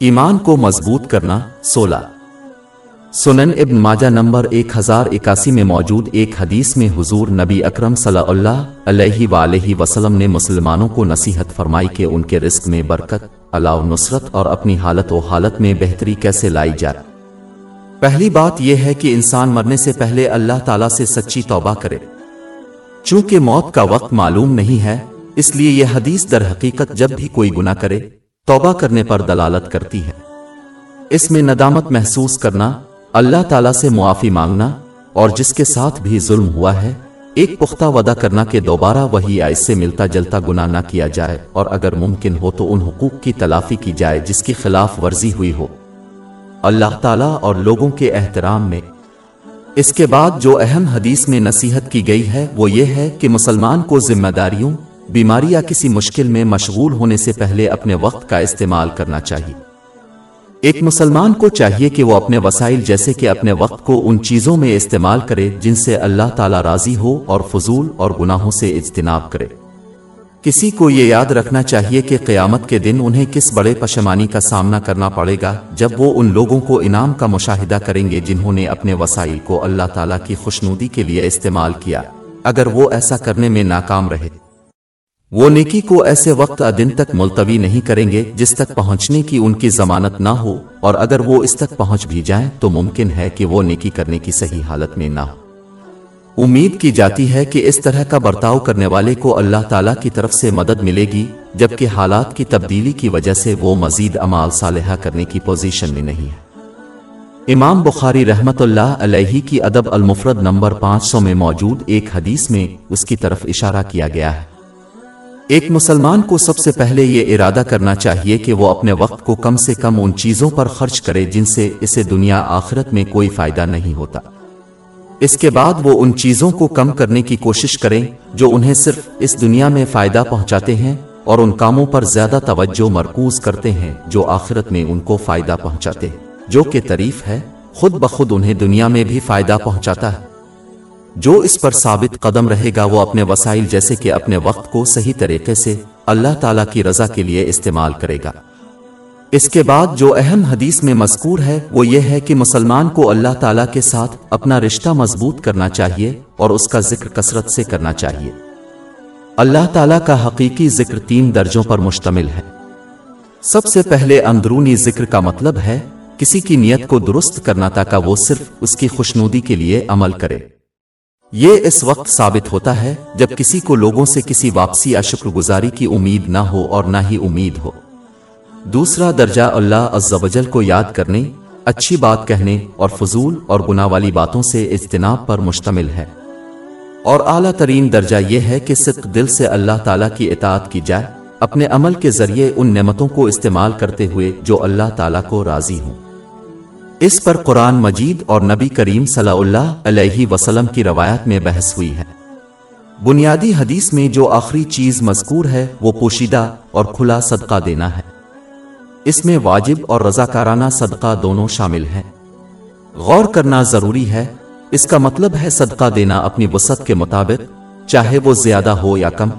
ایمان کو مضبوط کرنا سولہ۔ سنن ابن ماجہ نمبر ایک ہزار اکاسی میں موجود ایک حدیث میں حضور نبی اکرم صلی اللہ علیہ وآلہ وسلم نے مسلمانوں کو نصیحت فرمائی کہ ان کے رزق میں برکت علاو نصرت اور اپنی حالت و حالت میں بہتری کیسے لائی جائے پہلی بات یہ ہے کہ انسان مرنے سے پہلے اللہ تعالیٰ سے سچی توبہ کرے۔ چونکہ موت کا وقت معلوم نہیں ہے، اس لیے یہ حدیث در حقیقت جب بھی کوئی گناہ کرے توبہ کرنے پر دلالت کرتی ہے۔ اس میں ندامت محسوس کرنا، اللہ تعالیٰ سے معافی مانگنا اور جس کے ساتھ بھی ظلم ہوا ہے، ایک پختہ وعدہ کرنا کہ دوبارہ وہی اس سے ملتا جلتا گناہ نہ کیا جائے اور اگر ممکن ہو تو ان حقوق کی تلافی کی جائے جس کی خلاف ورزی ہوئی ہو۔ اللہ تعالیٰ اور لوگوں کے احترام میں۔ اس کے بعد جو اہم حدیث میں نصیحت کی گئی ہے، وہ یہ ہے کہ مسلمان کو ذمہ داریوں بیماری یا کسی مشکل میں مشغول ہونے سے پہلے اپنے وقت کا استعمال کرنا چاہیے۔ ایک مسلمان کو چاہیے کہ وہ اپنے وسائل جیسے کہ اپنے وقت کو ان چیزوں میں استعمال کرے جن سے اللہ تعالیٰ راضی ہو اور فضول اور گناہوں سے اجتناب کرے۔ کسی کو یہ یاد رکھنا چاہیے کہ قیامت کے دن انہیں کس بڑے پشمانی کا سامنا کرنا پڑے گا جب وہ ان لوگوں کو انعام کا مشاہدہ کریں گے جنہوں نے اپنے وسائل کو اللہ تعالیٰ کی خوشنودی کے لیے استعمال کیا۔ اگر وہ ایسا کرنے میں ناکام رہے۔ وہ نیکی کو ایسے وقت دن تک ملتوی نہیں کریں گے جس تک پہنچنے کی ان کی ضمانت نہ ہو، اور اگر وہ اس تک پہنچ بھی جائیں تو ممکن ہے کہ وہ نیکی کرنے کی صحیح حالت میں نہ ہو۔ امید کی جاتی ہے کہ اس طرح کا برتاؤ کرنے والے کو اللہ تعالیٰ کی طرف سے مدد ملے گی، جبکہ حالات کی تبدیلی کی وجہ سے وہ مزید امال صالحہ کرنے کی پوزیشن میں نہیں ہے۔ امام بخاری رحمت اللہ علیہ کی ادب المفرد نمبر پانچ سو میں موجود ایک حدیث میں اس کی طرف اشارہ کیا گیا ہے۔ ایک مسلمان کو سب سے پہلے یہ ارادہ کرنا چاہیے کہ وہ اپنے وقت کو کم سے کم ان چیزوں پر خرچ کرے جن سے اسے دنیا آخرت میں کوئی فائدہ نہیں ہوتا۔ اس کے بعد وہ ان چیزوں کو کم کرنے کی کوشش کریں جو انہیں صرف اس دنیا میں فائدہ پہنچاتے ہیں اور ان کاموں پر زیادہ توجہ مرکوز کرتے ہیں جو آخرت میں ان کو فائدہ پہنچاتے ہیں۔ جو کہ تعریف ہے، خود بخود انہیں دنیا میں بھی فائدہ پہنچاتا ہے۔ جو اس پر ثابت قدم رہے گا وہ اپنے وسائل جیسے کہ اپنے وقت کو صحیح طریقے سے اللہ تعالیٰ کی رضا کے لیے استعمال کرے گا۔ اس کے بعد جو اہم حدیث میں مذکور ہے وہ یہ ہے کہ مسلمان کو اللہ تعالیٰ کے ساتھ اپنا رشتہ مضبوط کرنا چاہیے اور اس کا ذکر کثرت سے کرنا چاہیے۔ اللہ تعالیٰ کا حقیقی ذکر تین درجوں پر مشتمل ہے۔ سب سے پہلے اندرونی ذکر کا مطلب ہے، کسی کی نیت کو درست کرنا تاکہ وہ صرف اس کی خوشنودی کے لیے عمل کرے۔ یہ اس وقت ثابت ہوتا ہے جب کسی کو لوگوں سے کسی واپسی یا شکر گزاری کی امید نہ ہو اور نہ ہی امید ہو۔ دوسرا درجہ اللہ عزوجل کو یاد کرنے، اچھی بات کہنے اور فضول اور گناہ والی باتوں سے اجتناب پر مشتمل ہے۔ اور اعلیٰ ترین درجہ یہ ہے کہ صدق دل سے اللہ تعالیٰ کی اطاعت کی جائے، اپنے عمل کے ذریعے ان نعمتوں کو استعمال کرتے ہوئے جو اللہ تعالیٰ کو راضی ہوں۔ اس پر قرآن مجید اور نبی کریم صلی اللہ علیہ وسلم کی روایت میں بحث ہوئی ہے۔ بنیادی حدیث میں جو آخری چیز مذکور ہے، وہ پوشیدہ اور کھلا صدقہ دینا ہے۔ اس میں واجب اور رضاکارانہ صدقہ دونوں شامل ہیں۔ غور کرنا ضروری ہے، اس کا مطلب ہے صدقہ دینا اپنی وسعت کے مطابق، چاہے وہ زیادہ ہو یا کم۔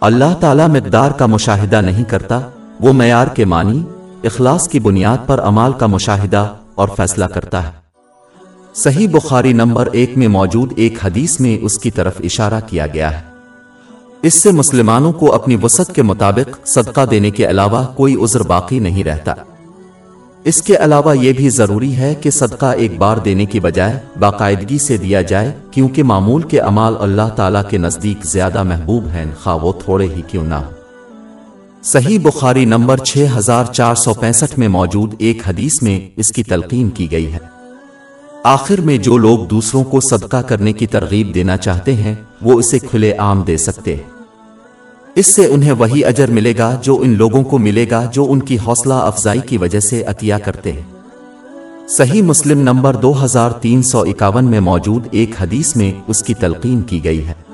اللہ تعالی مقدار کا مشاہدہ نہیں کرتا، وہ معیار کے معنی اخلاص کی بنیاد پر امال کا مشاہدہ اور فیصلہ کرتا ہے۔ صحیح بخاری نمبر ایک میں موجود ایک حدیث میں اس کی طرف اشارہ کیا گیا ہے۔ اس سے مسلمانوں کو اپنی وسعت کے مطابق صدقہ دینے کے علاوہ کوئی عذر باقی نہیں رہتا۔ اس کے علاوہ یہ بھی ضروری ہے کہ صدقہ ایک بار دینے کی بجائے باقاعدگی سے دیا جائے، کیونکہ معمول کے امال اللہ تعالیٰ کے نزدیک زیادہ محبوب ہیں، خواہ وہ تھوڑے ہی کیوں نہ ہو صحیح بخاری نمبر چھ ہزار چار سو پینسٹھ میں موجود ایک حدیث میں اس کی تلقین کی گئی ہے۔ آخر میں جو لوگ دوسروں کو صدقہ کرنے کی ترغیب دینا چاہتے ہیں، وہ اسے کھلے عام دے سکتے ہیں۔ اس سے انہیں وہی اجر ملے گا جو ان لوگوں کو ملے گا جو ان کی حوصلہ افزائی کی وجہ سے عطیہ کرتے ہیں۔ صحیح مسلم نمبر دو ہزار تین سو اکاون میں موجود ایک حدیث میں اس کی تلقین کی گئی ہے۔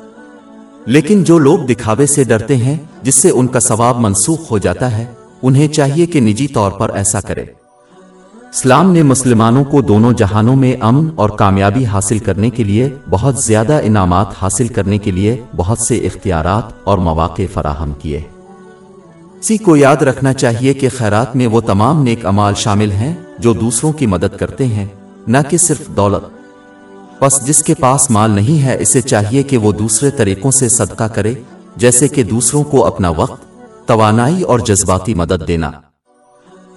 لیکن جو لوگ دکھاوے سے ڈرتے ہیں، جس سے ان کا ثواب منسوخ ہو جاتا ہے، انہیں چاہیے کہ نجی طور پر ایسا کرے۔ اسلام نے مسلمانوں کو دونوں جہانوں میں امن اور کامیابی حاصل کرنے کے لیے بہت زیادہ انعامات حاصل کرنے کے لیے بہت سے اختیارات اور مواقع فراہم کیے۔ سی کو یاد رکھنا چاہیے کہ خیرات میں وہ تمام نیک امال شامل ہیں جو دوسروں کی مدد کرتے ہیں، نہ کہ صرف دولت۔ بس جس کے پاس مال نہیں ہے، اسے چاہیے کہ وہ دوسرے طریقوں سے صدقہ کرے، جیسے کہ دوسروں کو اپنا وقت، توانائی اور جذباتی مدد دینا۔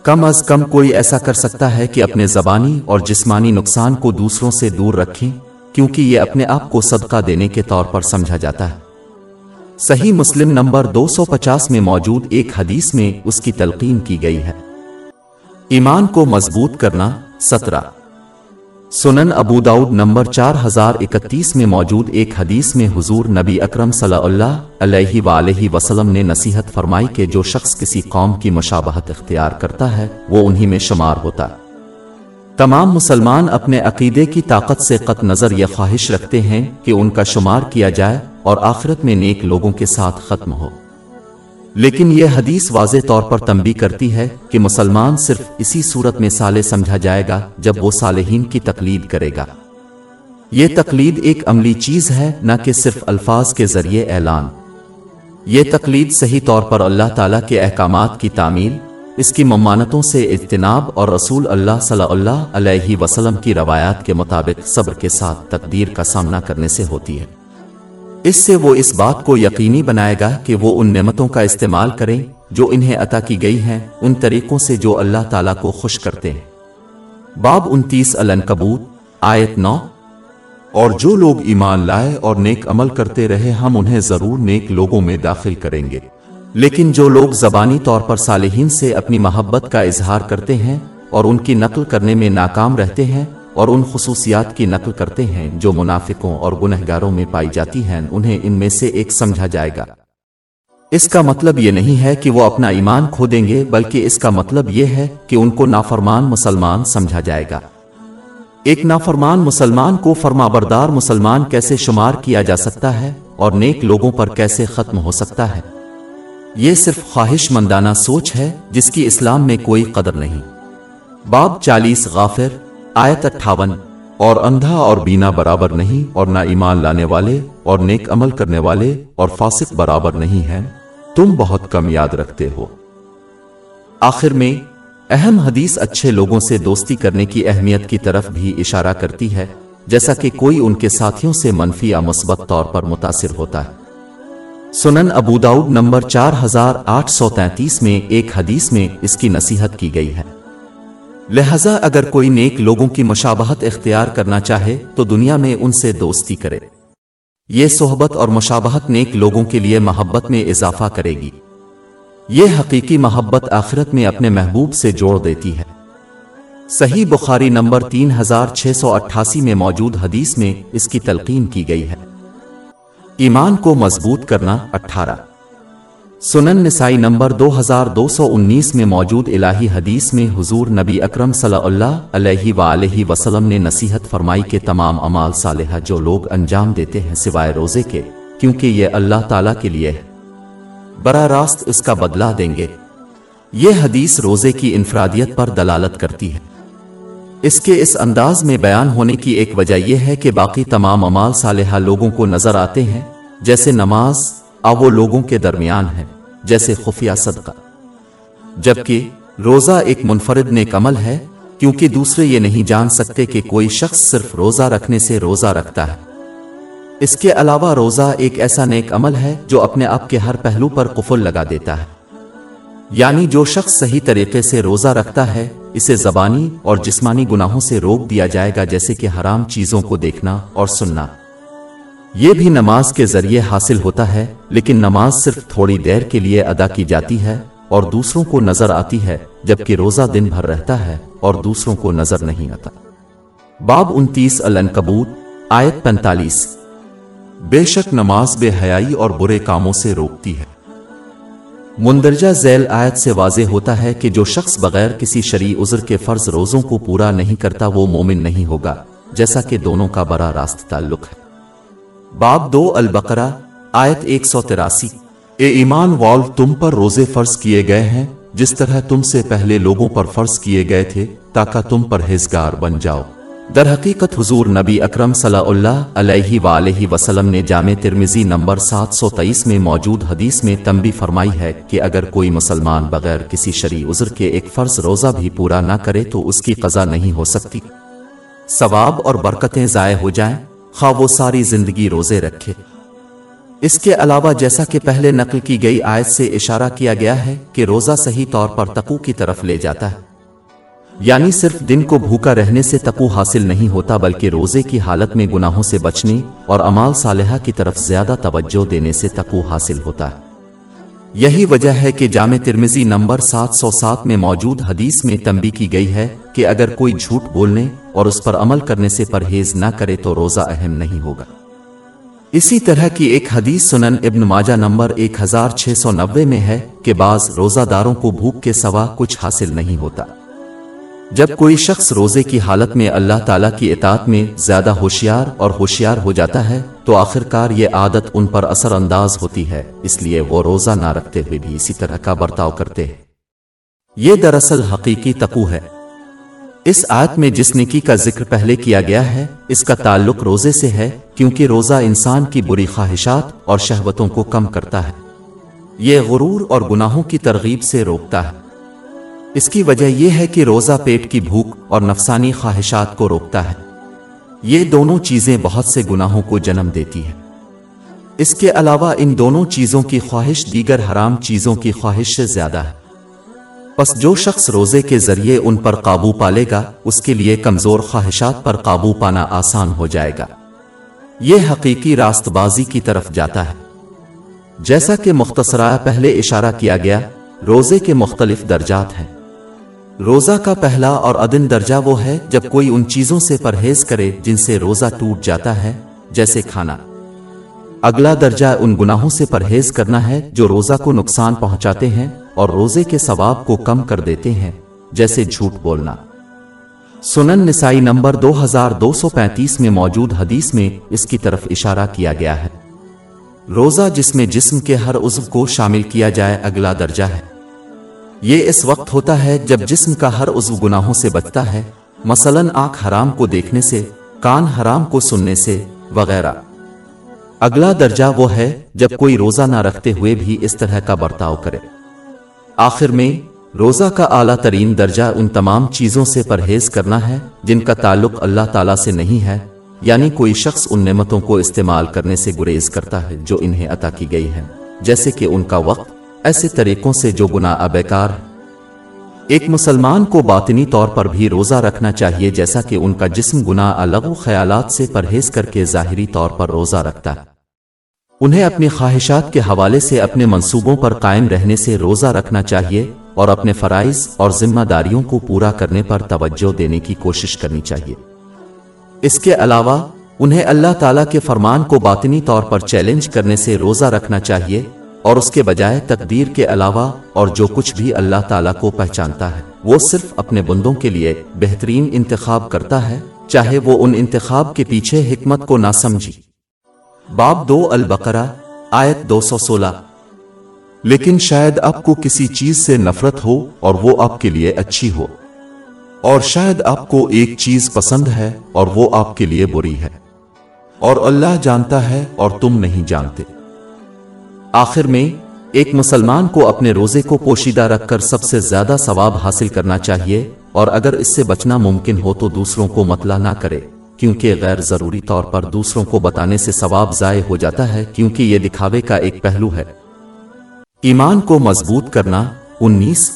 کم از کم کوئی ایسا کر سکتا ہے کہ اپنے زبانی اور جسمانی نقصان کو دوسروں سے دور رکھیں، کیونکہ یہ اپنے آپ کو صدقہ دینے کے طور پر سمجھا جاتا ہے۔ صحیح مسلم نمبر دو سو پچاس میں موجود ایک حدیث میں اس کی تلقین کی گئی ہے۔ ایمان کو مضبوط کرنا، سترہ۔ سنن ابو داؤد نمبر چار ہزار اکتیس میں موجود ایک حدیث میں حضور نبی اکرم صلی اللہ علیہ وآلہ وسلم نے نصیحت فرمائی کہ جو شخص کسی قوم کی مشابہت اختیار کرتا ہے، وہ انہی میں شمار ہوتا۔ تمام مسلمان اپنے عقیدے کی طاقت سے قط نظر یہ خواہش رکھتے ہیں کہ ان کا شمار کیا جائے اور آخرت میں نیک لوگوں کے ساتھ ختم ہو۔ لیکن یہ حدیث واضح طور پر تنبی کرتی ہے کہ مسلمان صرف اسی صورت میں سالے سمجھا جائے گا جب وہ صالحین کی تقلید کرے گا۔ یہ تقلید ایک عملی چیز ہے، نہ کہ صرف الفاظ کے ذریعے اعلان۔ یہ تقلید صحیح طور پر اللہ تعالیٰ کے احکامات کی تعمیل، اس کی ممانتوں سے اجتناب اور رسول اللہ صلی اللہ علیہ وسلم کی روایات کے مطابق صبر کے ساتھ تقدیر کا سامنا کرنے سے ہوتی ہے۔ اس سے وہ اس بات کو یقینی بنائے گا کہ وہ ان نعمتوں کا استعمال کریں جو انہیں عطا کی گئی ہیں، ان طریقوں سے جو اللہ تعالیٰ کو خوش کرتے ہیں۔ باب انتیس کبوت آیت نو۔ اور جو لوگ ایمان لائے اور نیک عمل کرتے رہے، ہم انہیں ضرور نیک لوگوں میں داخل کریں گے۔ لیکن جو لوگ زبانی طور پر صالحین سے اپنی محبت کا اظہار کرتے ہیں اور ان کی نقل کرنے میں ناکام رہتے ہیں اور ان خصوصیات کی نقل کرتے ہیں جو منافقوں اور گنہگاروں میں پائی جاتی ہیں، انہیں ان میں سے ایک سمجھا جائے گا۔ اس کا مطلب یہ نہیں ہے کہ وہ اپنا ایمان کھو دیں گے، بلکہ اس کا مطلب یہ ہے کہ ان کو نافرمان مسلمان سمجھا جائے گا۔ ایک نافرمان مسلمان کو فرما بردار مسلمان کیسے شمار کیا جا سکتا ہے اور نیک لوگوں پر کیسے ختم ہو سکتا ہے؟ یہ صرف خواہش مندانہ سوچ ہے جس کی اسلام میں کوئی قدر نہیں۔ باب چالیس غافر آیت اٹھاون، اور اندھا اور بینا برابر نہیں اور نہ ایمان لانے والے اور نیک عمل کرنے والے اور فاسق برابر نہیں ہیں، تم بہت کم یاد رکھتے ہو۔ آخر میں، اہم حدیث اچھے لوگوں سے دوستی کرنے کی اہمیت کی طرف بھی اشارہ کرتی ہے، جیسا کہ کوئی ان کے ساتھیوں سے منفی یا مثبت طور پر متاثر ہوتا ہے۔ سنن ابوداؤد نمبر چار ہزار آٹھ سو تینتیس میں ایک حدیث میں اس کی نصیحت کی گئی ہے۔ لہذا اگر کوئی نیک لوگوں کی مشابہت اختیار کرنا چاہے، تو دنیا میں ان سے دوستی کرے۔ یہ صحبت اور مشابہت نیک لوگوں کے لیے محبت میں اضافہ کرے گی۔ یہ حقیقی محبت آخرت میں اپنے محبوب سے جوڑ دیتی ہے۔ صحیح بخاری نمبر تین ہزار چھ سو اٹھاسی میں موجود حدیث میں اس کی تلقین کی گئی ہے۔ ایمان کو مضبوط کرنا اٹھارہ۔ سنن نسائی نمبر دو ہزار دو سو انیس میں موجود الہی حدیث میں حضور نبی اکرم صلی اللہ علیہ وآلہ وسلم نے نصیحت فرمائی کے تمام عمال صالحہ جو لوگ انجام دیتے ہیں سوائے روزے کے، کیونکہ یہ اللہ تعالیٰ کے لیے ہے۔ براہ راست اس کا بدلہ دیں گے۔ یہ حدیث روزے کی انفرادیت پر دلالت کرتی ہے۔ اس کے اس انداز میں بیان ہونے کی ایک وجہ یہ ہے کہ باقی تمام عمال صالحہ لوگوں کو نظر آتے ہیں، جیسے نماز وہ لوگوں کے درمیان ہے جیسے خفیہ صدقہ۔ جبکہ روزہ ایک منفرد نیک عمل ہے، کیونکہ دوسرے یہ نہیں جان سکتے کہ کوئی شخص صرف روزہ رکھنے سے روزہ رکھتا ہے۔ اس کے علاوہ روزہ ایک ایسا نیک عمل ہے جو اپنے آپ کے ہر پہلو پر قفل لگا دیتا ہے۔ یعنی جو شخص صحیح طریقے سے روزہ رکھتا ہے، اسے زبانی اور جسمانی گناہوں سے روک دیا جائے گا، جیسے کہ حرام چیزوں کو دیکھنا اور سننا۔ یہ بھی نماز کے ذریعے حاصل ہوتا ہے، لیکن نماز صرف تھوڑی دیر کے لیے ادا کی جاتی ہے اور دوسروں کو نظر آتی ہے، جبکہ روزہ دن بھر رہتا ہے اور دوسروں کو نظر نہیں آتا۔ باب انتیس النکبوت آیت پینتالیس۔ بے شک نماز بے حیائی اور برے کاموں سے روکتی ہے۔ مندرجہ ذیل آیت سے واضح ہوتا ہے کہ جو شخص بغیر کسی شرعی عذر کے فرض روزوں کو پورا نہیں کرتا، وہ مومن نہیں ہوگا، جیسا کہ دونوں کا بڑا راست تعلق ہے۔ باب دو البقرہ، آیت ایک سو تراسی۔ اے ایمان وال، تم پر روزے فرض کیے گئے ہیں، جس طرح تم سے پہلے لوگوں پر فرض کیے گئے تھے، تاکہ تم پر ہزگار بن جاؤ۔ در حقیقت حضور نبی اکرم صلی اللہ علیہ وآلہ وسلم نے جامع ترمزی نمبر سات سو تیئیس میں موجود حدیث میں تنبی فرمائی ہے کہ اگر کوئی مسلمان بغیر کسی شرعی عذر کے ایک فرض روزہ بھی پورا نہ کرے تو اس کی قضا نہیں ہو سکتی۔ ثواب اور برکتیں ضائع ہو جائیں۔ خواہ وہ ساری زندگی روزے رکھے۔ اس کے علاوہ جیسا کہ پہلے نقل کی گئی آیت سے اشارہ کیا گیا ہے کہ روزہ صحیح طور پر تقو کی طرف لے جاتا ہے۔ یعنی صرف دن کو بھوکا رہنے سے تقو حاصل نہیں ہوتا، بلکہ روزے کی حالت میں گناہوں سے بچنے اور امال صالحہ کی طرف زیادہ توجہ دینے سے تقو حاصل ہوتا ہے۔ یہی وجہ ہے کہ جامع ترمزی نمبر سات سو سات میں موجود حدیث میں تنبی کی گئی ہے کہ اگر کوئی جھوٹ بولنے اور اس پر عمل کرنے سے پرہیز نہ کرے تو روزہ اہم نہیں ہوگا۔ اسی طرح کی ایک حدیث سنن ابن ماجہ نمبر ایک ہزار چھ سو نوے میں ہے کہ بعض روزہ داروں کو بھوک کے سوا کچھ حاصل نہیں ہوتا۔ جب کوئی شخص روزے کی حالت میں اللہ تعالیٰ کی اطاعت میں زیادہ ہوشیار اور ہوشیار ہو جاتا ہے، تو آخر کار یہ عادت ان پر اثر انداز ہوتی ہے، اس لیے وہ روزہ نہ رکھتے ہوئے بھی اسی طرح کا برتاؤ کرتے ہیں۔ یہ دراصل حقیقی تقو ہے۔ اس آیت میں جس نکی کا ذکر پہلے کیا گیا ہے، اس کا تعلق روزے سے ہے، کیونکہ روزہ انسان کی بری خواہشات اور شہوتوں کو کم کرتا ہے۔ یہ غرور اور گناہوں کی ترغیب سے روکتا ہے۔ اس کی وجہ یہ ہے کہ روزہ پیٹ کی بھوک اور نفسانی خواہشات کو روکتا ہے۔ یہ دونوں چیزیں بہت سے گناہوں کو جنم دیتی ہیں۔ اس کے علاوہ ان دونوں چیزوں کی خواہش دیگر حرام چیزوں کی خواہش سے زیادہ ہے۔ پس جو شخص روزے کے ذریعے ان پر قابو پالے گا، اس کے لیے کمزور خواہشات پر قابو پانا آسان ہو جائے گا۔ یہ حقیقی راست بازی کی طرف جاتا ہے۔ جیسا کہ مختصرہ پہلے اشارہ کیا گیا، روزے کے مختلف درجات ہیں۔ روزہ کا پہلا اور ادن درجہ وہ ہے جب کوئی ان چیزوں سے پرہیز کرے جن سے روزہ ٹوٹ جاتا ہے، جیسے کھانا۔ اگلا درجہ ان گناہوں سے پرہیز کرنا ہے جو روزہ کو نقصان پہنچاتے ہیں اور روزے کے ثواب کو کم کر دیتے ہیں، جیسے جھوٹ بولنا۔ سنن نسائی نمبر دو ہزار دو سو پینتیس میں موجود حدیث میں اس کی طرف اشارہ کیا گیا ہے۔ روزہ جس میں جسم کے ہر عضو کو شامل کیا جائے اگلا درجہ ہے۔ یہ اس وقت ہوتا ہے جب جسم کا ہر عضو گناہوں سے بچتا ہے، مثلا آنکھ حرام کو دیکھنے سے، کان حرام کو سننے سے، وغیرہ۔ اگلا درجہ وہ ہے جب کوئی روزہ نہ رکھتے ہوئے بھی اس طرح کا برتاؤ کرے۔ آخر میں، روزہ کا اعلیٰ ترین درجہ ان تمام چیزوں سے پرہیز کرنا ہے جن کا تعلق اللہ تعالیٰ سے نہیں ہے یعنی کوئی شخص ان نعمتوں کو استعمال کرنے سے گریز کرتا ہے جو انہیں عطا کی گئی ہے جیسے کہ ان کا وقت ایسے طریقوں سے جو گناہ بیکار۔ ایک مسلمان کو باطنی طور پر بھی روزہ رکھنا چاہیے، جیسا کہ ان کا جسم گناہ الگ و خیالات سے پرہیز کر کے ظاہری طور پر روزہ رکھتا۔ ہے انہیں اپنی خواہشات کے حوالے سے اپنے منصوبوں پر قائم رہنے سے روزہ رکھنا چاہیے اور اپنے فرائض اور ذمہ داریوں کو پورا کرنے پر توجہ دینے کی کوشش کرنی چاہیے۔ اس کے علاوہ، انہیں اللہ تعالیٰ کے فرمان کو باطنی طور پر چیلنج کرنے سے روزہ رکھنا چاہیے۔ اور اس کے بجائے تقدیر کے علاوہ اور جو کچھ بھی اللہ تعالیٰ کو پہچانتا ہے، وہ صرف اپنے بندوں کے لیے بہترین انتخاب کرتا ہے، چاہے وہ ان انتخاب کے پیچھے حکمت کو نہ سمجھی باب دو البقرہ، آیت دو سو سولہ۔ لیکن شاید آپ کو کسی چیز سے نفرت ہو اور وہ آپ کے لیے اچھی ہو۔ اور شاید آپ کو ایک چیز پسند ہے اور وہ آپ کے لیے بری ہے۔ اور اللہ جانتا ہے اور تم نہیں جانتے۔ آخر میں ایک مسلمان کو اپنے روزے کو پوشیدہ رکھ کر سب سے زیادہ ثواب حاصل کرنا چاہیے اور اگر اس سے بچنا ممکن ہو تو دوسروں کو مطلع نہ کرے، کیونکہ غیر ضروری طور پر دوسروں کو بتانے سے ثواب ضائع ہو جاتا ہے، کیونکہ یہ دکھاوے کا ایک پہلو ہے۔ ایمان کو مضبوط کرنا، انیس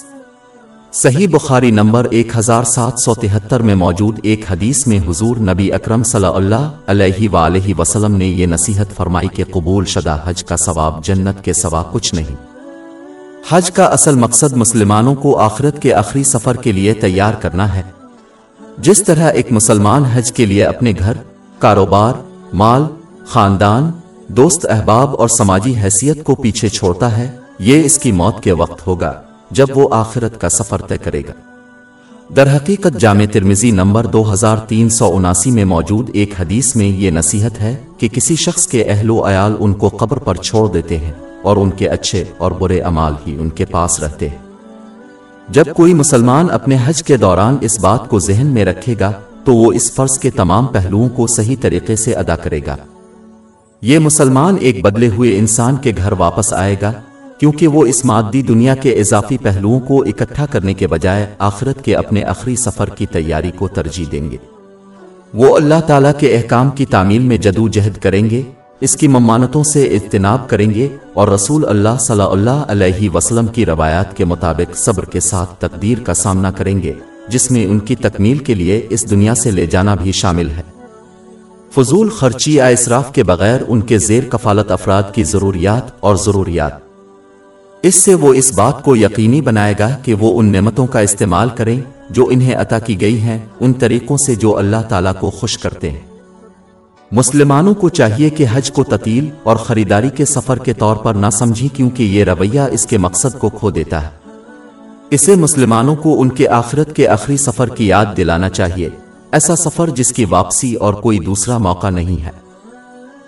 صحیح بخاری نمبر ایک ہزار سات سو تہتر میں موجود ایک حدیث میں حضور نبی اکرم صلی اللہ علیہ وآلہ وسلم نے یہ نصیحت فرمائی کہ قبول شدہ حج کا ثواب جنت کے سوا کچھ نہیں۔ حج کا اصل مقصد مسلمانوں کو آخرت کے آخری سفر کے لیے تیار کرنا ہے۔ جس طرح ایک مسلمان حج کے لیے اپنے گھر، کاروبار، مال، خاندان، دوست احباب اور سماجی حیثیت کو پیچھے چھوڑتا ہے، یہ اس کی موت کے وقت ہوگا۔ جب وہ آخرت کا سفر طے کرے گا۔ در حقیقت جامع ترمزی نمبر دو ہزار تین سو اناسی میں موجود ایک حدیث میں یہ نصیحت ہے کہ کسی شخص کے اہل و عیال ان کو قبر پر چھوڑ دیتے ہیں اور ان کے اچھے اور برے امال ہی ان کے پاس رہتے ہیں۔ جب کوئی مسلمان اپنے حج کے دوران اس بات کو ذہن میں رکھے گا تو وہ اس فرض کے تمام پہلوؤں کو صحیح طریقے سے ادا کرے گا۔ یہ مسلمان ایک بدلے ہوئے انسان کے گھر واپس آئے گا کیونکہ وہ اس مادی دنیا کے اضافی پہلوؤں کو اکٹھا کرنے کے بجائے آخرت کے اپنے آخری سفر کی تیاری کو ترجیح دیں گے۔ وہ اللہ تعالیٰ کے احکام کی تعمیل میں جدو جہد کریں گے، اس کی ممانتوں سے اجتناب کریں گے اور رسول اللہ صلی اللہ علیہ وسلم کی روایات کے مطابق صبر کے ساتھ تقدیر کا سامنا کریں گے، جس میں ان کی تکمیل کے لیے اس دنیا سے لے جانا بھی شامل ہے۔ فضول خرچی یا اسراف کے بغیر ان کے زیر کفالت افراد کی ضروریات اور ضروریات۔ اس سے وہ اس بات کو یقینی بنائے گا کہ وہ ان نعمتوں کا استعمال کریں جو انہیں عطا کی گئی ہیں، ان طریقوں سے جو اللہ تعالیٰ کو خوش کرتے ہیں۔ مسلمانوں کو چاہیے کہ حج کو تطیل اور خریداری کے سفر کے طور پر نہ سمجھی کیونکہ یہ رویہ اس کے مقصد کو کھو دیتا ہے۔ اسے مسلمانوں کو ان کے آخرت کے آخری سفر کی یاد دلانا چاہیے۔ ایسا سفر جس کی واپسی اور کوئی دوسرا موقع نہیں ہے۔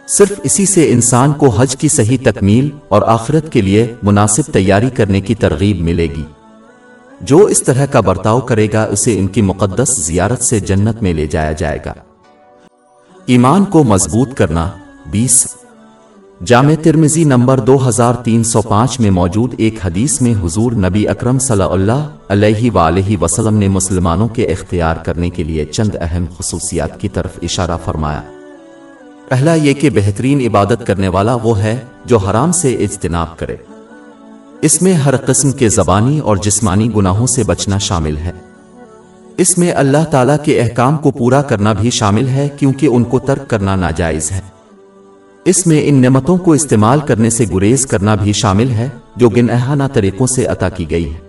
صرف اسی سے انسان کو حج کی صحیح تکمیل اور آخرت کے لیے مناسب تیاری کرنے کی ترغیب ملے گی۔ جو اس طرح کا برتاؤ کرے گا، اسے ان کی مقدس زیارت سے جنت میں لے جایا جائے گا۔ ایمان کو مضبوط کرنا۔ بیس۔ جامع ترمزی نمبر دو ہزار تین سو پانچ میں موجود ایک حدیث میں حضور نبی اکرم صلی اللہ علیہ وآلہ وسلم نے مسلمانوں کے اختیار کرنے کے لیے چند اہم خصوصیات کی طرف اشارہ فرمایا۔ پہلا یہ کہ بہترین عبادت کرنے والا وہ ہے جو حرام سے اجتناب کرے۔ اس میں ہر قسم کے زبانی اور جسمانی گناہوں سے بچنا شامل ہے۔ اس میں اللہ تعالیٰ کے احکام کو پورا کرنا بھی شامل ہے کیونکہ ان کو ترک کرنا ناجائز ہے۔ اس میں ان نعمتوں کو استعمال کرنے سے گریز کرنا بھی شامل ہے جو گنہانہ طریقوں سے عطا کی گئی ہے۔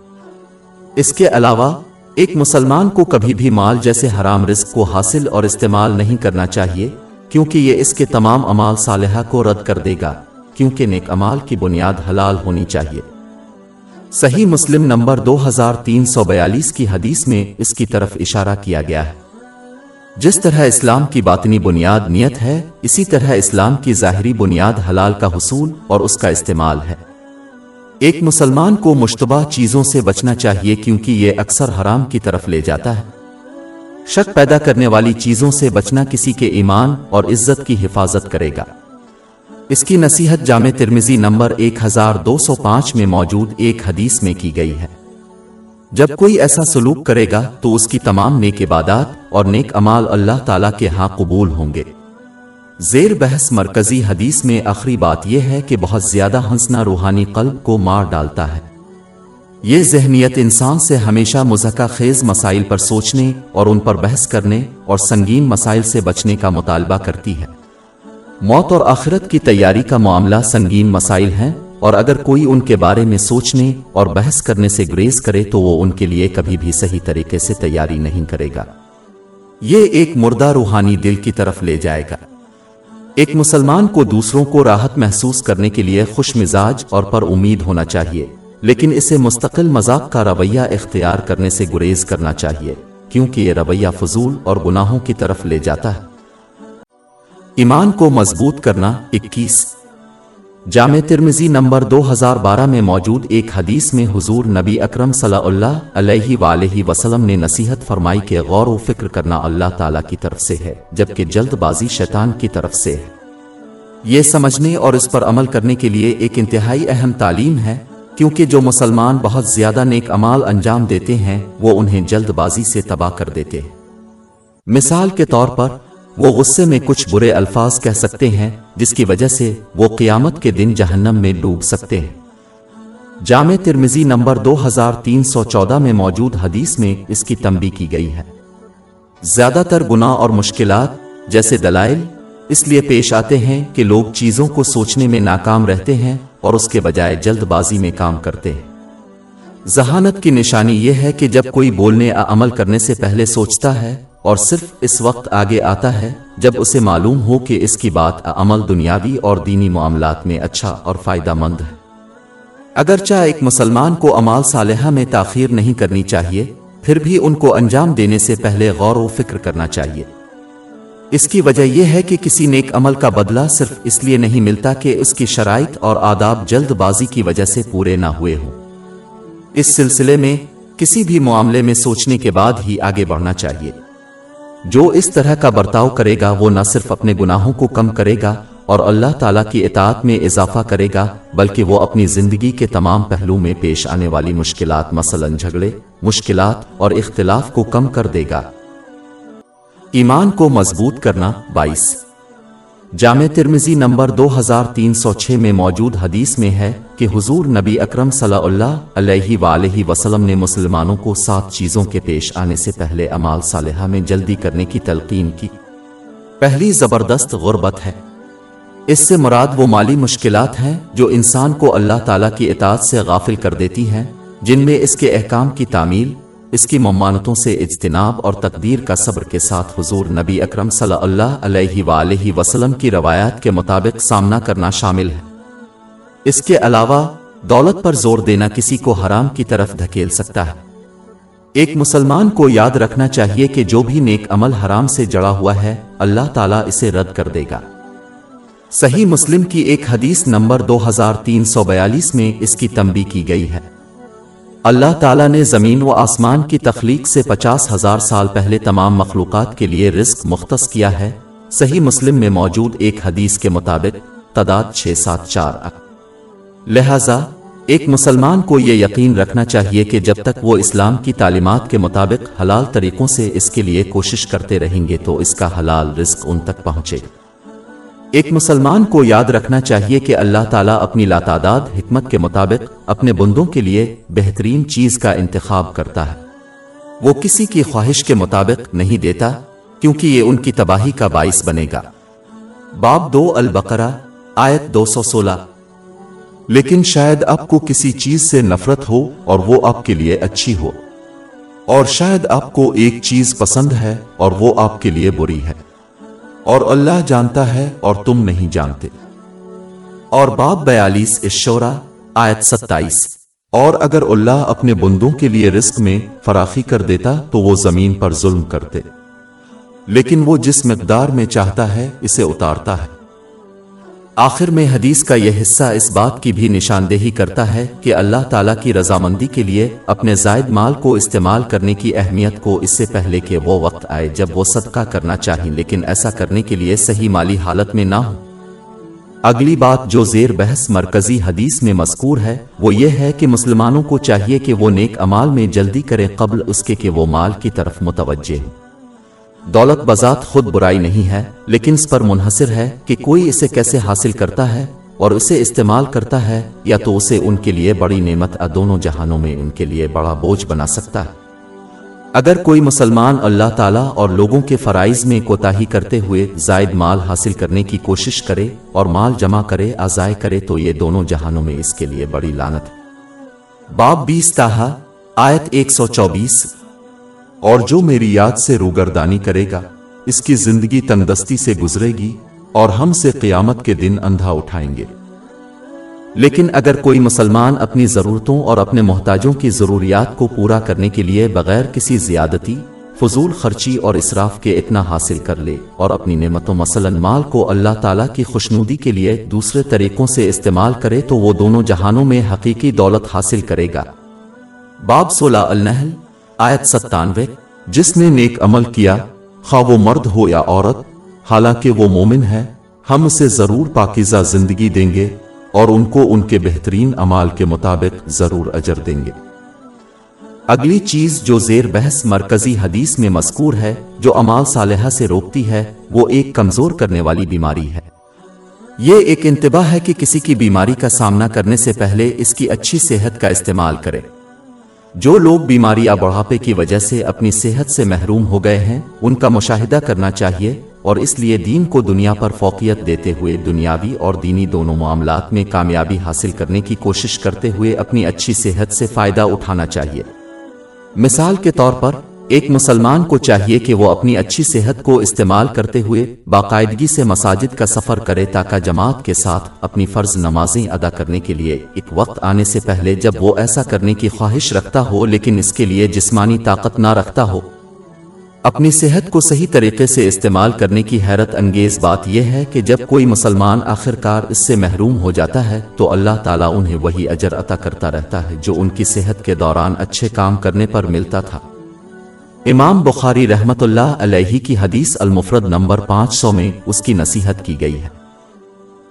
اس کے علاوہ، ایک مسلمان کو کبھی بھی مال جیسے حرام رزق کو حاصل اور استعمال نہیں کرنا چاہیے۔ کیونکہ یہ اس کے تمام امال صالحہ کو رد کر دے گا، کیونکہ نیک امال کی بنیاد حلال ہونی چاہیے۔ صحیح مسلم نمبر دو ہزار تین سو بیالیس کی حدیث میں اس کی طرف اشارہ کیا گیا ہے۔ جس طرح اسلام کی باطنی بنیاد نیت ہے، اسی طرح اسلام کی ظاہری بنیاد حلال کا حصول اور اس کا استعمال ہے۔ ایک مسلمان کو مشتبہ چیزوں سے بچنا چاہیے کیونکہ یہ اکثر حرام کی طرف لے جاتا ہے۔ شک پیدا کرنے والی چیزوں سے بچنا کسی کے ایمان اور عزت کی حفاظت کرے گا۔ اس کی نصیحت جامع ترمزی نمبر ایک ہزار دو سو پانچ میں موجود ایک حدیث میں کی گئی ہے۔ جب کوئی ایسا سلوک کرے گا تو اس کی تمام نیک عبادات اور نیک امال اللہ تعالیٰ کے ہاں قبول ہوں گے۔ زیر بحث مرکزی حدیث میں آخری بات یہ ہے کہ بہت زیادہ ہنسنا روحانی قلب کو مار ڈالتا ہے۔ یہ ذہنیت انسان سے ہمیشہ مذکہ خیز مسائل پر سوچنے اور ان پر بحث کرنے اور سنگین مسائل سے بچنے کا مطالبہ کرتی ہے۔ موت اور آخرت کی تیاری کا معاملہ سنگین مسائل ہیں اور اگر کوئی ان کے بارے میں سوچنے اور بحث کرنے سے گریز کرے تو وہ ان کے لیے کبھی بھی صحیح طریقے سے تیاری نہیں کرے گا۔ یہ ایک مردہ روحانی دل کی طرف لے جائے گا۔ ایک مسلمان کو دوسروں کو راحت محسوس کرنے کے لیے خوش مزاج اور پر امید ہونا چاہیے۔ لیکن اسے مستقل مذاق کا رویہ اختیار کرنے سے گریز کرنا چاہیے، کیونکہ یہ رویہ فضول اور گناہوں کی طرف لے جاتا ہے۔ ایمان کو مضبوط کرنا اکیس۔ جامع ترمزی نمبر دو ہزار بارہ میں موجود ایک حدیث میں حضور نبی اکرم صلی اللہ علیہ وآلہ وسلم نے نصیحت فرمائی کہ غور و فکر کرنا اللہ تعالیٰ کی طرف سے ہے، جبکہ جلد بازی شیطان کی طرف سے ہے۔ یہ سمجھنے اور اس پر عمل کرنے کے لیے ایک انتہائی اہم تعلیم ہے۔ کیونکہ جو مسلمان بہت زیادہ نیک امال انجام دیتے ہیں، وہ انہیں جلد بازی سے تباہ کر دیتے ہیں۔ مثال کے طور پر، وہ غصے میں کچھ برے الفاظ کہہ سکتے ہیں، جس کی وجہ سے وہ قیامت کے دن جہنم میں ڈوب سکتے ہیں۔ جامع ترمزی نمبر دو ہزار تین سو چودہ میں موجود حدیث میں اس کی تنبی کی گئی ہے۔ زیادہ تر گناہ اور مشکلات، جیسے دلائل، اس لیے پیش آتے ہیں کہ لوگ چیزوں کو سوچنے میں ناکام رہتے ہیں اور اس کے بجائے جلد بازی میں کام کرتے۔ ہیں ذہانت کی نشانی یہ ہے کہ جب کوئی بولنے یا عمل کرنے سے پہلے سوچتا ہے اور صرف اس وقت آگے آتا ہے، جب اسے معلوم ہو کہ اس کی بات عمل دنیاوی اور دینی معاملات میں اچھا اور فائدہ مند ہے۔ اگرچہ ایک مسلمان کو عمال صالحہ میں تاخیر نہیں کرنی چاہیے، پھر بھی ان کو انجام دینے سے پہلے غور و فکر کرنا چاہیے۔ اس کی وجہ یہ ہے کہ کسی نیک عمل کا بدلہ صرف اس لیے نہیں ملتا کہ اس کی شرائط اور آداب جلد بازی کی وجہ سے پورے نہ ہوئے ہوں۔ اس سلسلے میں کسی بھی معاملے میں سوچنے کے بعد ہی آگے بڑھنا چاہیے۔ جو اس طرح کا برتاؤ کرے گا، وہ نہ صرف اپنے گناہوں کو کم کرے گا اور اللہ تعالیٰ کی اطاعت میں اضافہ کرے گا، بلکہ وہ اپنی زندگی کے تمام پہلو میں پیش آنے والی مشکلات، مثلا جھگڑے، مشکلات اور اختلاف کو کم کر دے گا۔ ایمان کو مضبوط کرنا بائیس۔ جامع ترمزی نمبر دو ہزار تین سو چھ میں موجود حدیث میں ہے کہ حضور نبی اکرم صلی اللہ علیہ وآلہ وسلم نے مسلمانوں کو سات چیزوں کے پیش آنے سے پہلے امال صالحہ میں جلدی کرنے کی تلقین کی۔ پہلی زبردست غربت ہے۔ اس سے مراد وہ مالی مشکلات ہیں جو انسان کو اللہ تعالیٰ کی اطاعت سے غافل کر دیتی ہیں، جن میں اس کے احکام کی تعمیل اس کی ممانتوں سے اجتناب اور تقدیر کا صبر کے ساتھ حضور نبی اکرم صلی اللہ علیہ وآلہ وسلم کی روایات کے مطابق سامنا کرنا شامل ہے۔ اس کے علاوہ، دولت پر زور دینا کسی کو حرام کی طرف دھکیل سکتا ہے۔ ایک مسلمان کو یاد رکھنا چاہیے کہ جو بھی نیک عمل حرام سے جڑا ہوا ہے، اللہ تعالیٰ اسے رد کر دے گا۔ صحیح مسلم کی ایک حدیث نمبر دو ہزار تین سو بیالیس میں اس کی تنبی کی گئی ہے۔ اللہ تعالیٰ نے زمین و آسمان کی تخلیق سے پچاس ہزار سال پہلے تمام مخلوقات کے لیے رزق مختص کیا ہے۔ صحیح مسلم میں موجود ایک حدیث کے مطابق تعداد چھ سات چار۔ لہذا، ایک مسلمان کو یہ یقین رکھنا چاہیے کہ جب تک وہ اسلام کی تعلیمات کے مطابق حلال طریقوں سے اس کے لیے کوشش کرتے رہیں گے تو اس کا حلال رزق ان تک پہنچے۔ ایک مسلمان کو یاد رکھنا چاہیے کہ اللہ تعالیٰ اپنی لاتعداد، حکمت کے مطابق اپنے بندوں کے لیے بہترین چیز کا انتخاب کرتا ہے۔ وہ کسی کی خواہش کے مطابق نہیں دیتا، کیونکہ یہ ان کی تباہی کا باعث بنے گا۔ باب دو البقرہ، آیت دو سو سولہ۔ لیکن شاید آپ کو کسی چیز سے نفرت ہو اور وہ آپ کے لیے اچھی ہو۔ اور شاید آپ کو ایک چیز پسند ہے اور وہ آپ کے لیے بری ہے۔ اور اللہ جانتا ہے اور تم نہیں جانتے۔ اور باب بیالیس اشورا آیت ستائیس۔ اور اگر اللہ اپنے بندوں کے لیے رزق میں فراخی کر دیتا تو وہ زمین پر ظلم کرتے۔ لیکن وہ جس مقدار میں چاہتا ہے اسے اتارتا ہے۔ آخر میں حدیث کا یہ حصہ اس بات کی بھی نشاندہی کرتا ہے کہ اللہ تعالیٰ کی رضامندی کے لیے اپنے زائد مال کو استعمال کرنے کی اہمیت کو اس سے پہلے کہ وہ وقت آئے جب وہ صدقہ کرنا چاہیں، لیکن ایسا کرنے کے لیے صحیح مالی حالت میں نہ ہو اگلی بات جو زیر بحث مرکزی حدیث میں مذکور ہے، وہ یہ ہے کہ مسلمانوں کو چاہیے کہ وہ نیک امال میں جلدی کریں قبل اس کے کہ وہ مال کی طرف متوجہ ہوں۔ دولت بذات خود برائی نہیں ہے، لیکن اس پر منحصر ہے کہ کوئی اسے کیسے حاصل کرتا ہے اور اسے استعمال کرتا ہے، یا تو اسے ان کے لیے بڑی نعمت دونوں جہانوں میں ان کے لیے بڑا بوجھ بنا سکتا ہے۔ اگر کوئی مسلمان اللہ تعالیٰ اور لوگوں کے فرائض میں کوتاہی کرتے ہوئے زائد مال حاصل کرنے کی کوشش کرے اور مال جمع کرے، آزائے کرے، تو یہ دونوں جہانوں میں اس کے لیے بڑی لانت باب بیس تاہا، آیت ایک سو چوبیس۔ اور جو میری یاد سے روگردانی کرے گا، اس کی زندگی تندستی سے گزرے گی اور ہم سے قیامت کے دن اندھا اٹھائیں گے۔ لیکن اگر کوئی مسلمان اپنی ضرورتوں اور اپنے محتاجوں کی ضروریات کو پورا کرنے کے لیے بغیر کسی زیادتی، فضول خرچی اور اسراف کے اتنا حاصل کر لے اور اپنی نعمتوں، مثلا مال کو اللہ تعالیٰ کی خوشنودی کے لیے دوسرے طریقوں سے استعمال کرے، تو وہ دونوں جہانوں میں حقیقی دولت حاصل کرے گا۔ باب سولہ النحل آیت ستانوے، جس نے نیک عمل کیا، خواہ وہ مرد ہو یا عورت، حالانکہ وہ مومن ہے، ہم اسے ضرور پاکیزہ زندگی دیں گے اور ان کو ان کے بہترین عمال کے مطابق ضرور اجر دیں گے۔ اگلی چیز جو زیر بحث مرکزی حدیث میں مذکور ہے، جو امال صالحہ سے روکتی ہے، وہ ایک کمزور کرنے والی بیماری ہے۔ یہ ایک انتباہ ہے کہ کسی کی بیماری کا سامنا کرنے سے پہلے اس کی اچھی صحت کا استعمال کرے۔ جو لوگ بیماری یا بڑھاپے کی وجہ سے اپنی صحت سے محروم ہو گئے ہیں، ان کا مشاہدہ کرنا چاہیے اور اس لیے دین کو دنیا پر فوقیت دیتے ہوئے دنیاوی اور دینی دونوں معاملات میں کامیابی حاصل کرنے کی کوشش کرتے ہوئے اپنی اچھی صحت سے فائدہ اٹھانا چاہیے۔ مثال کے طور پر ایک مسلمان کو چاہیے کہ وہ اپنی اچھی صحت کو استعمال کرتے ہوئے باقاعدگی سے مساجد کا سفر کرے تاکہ جماعت کے ساتھ اپنی فرض نمازیں ادا کرنے کے لیے ایک وقت آنے سے پہلے جب وہ ایسا کرنے کی خواہش رکھتا ہو لیکن اس کے لیے جسمانی طاقت نہ رکھتا ہو۔ اپنی صحت کو صحیح طریقے سے استعمال کرنے کی حیرت انگیز بات یہ ہے کہ جب کوئی مسلمان آخر کار اس سے محروم ہو جاتا ہے تو اللہ تعالیٰ انہیں وہی اجر عطا کرتا رہتا ہے جو ان کی صحت کے دوران اچھے کام کرنے پر ملتا تھا۔ امام بخاری رحمت اللہ علیہ کی حدیث المفرد نمبر پانچ سو میں اس کی نصیحت کی گئی ہے۔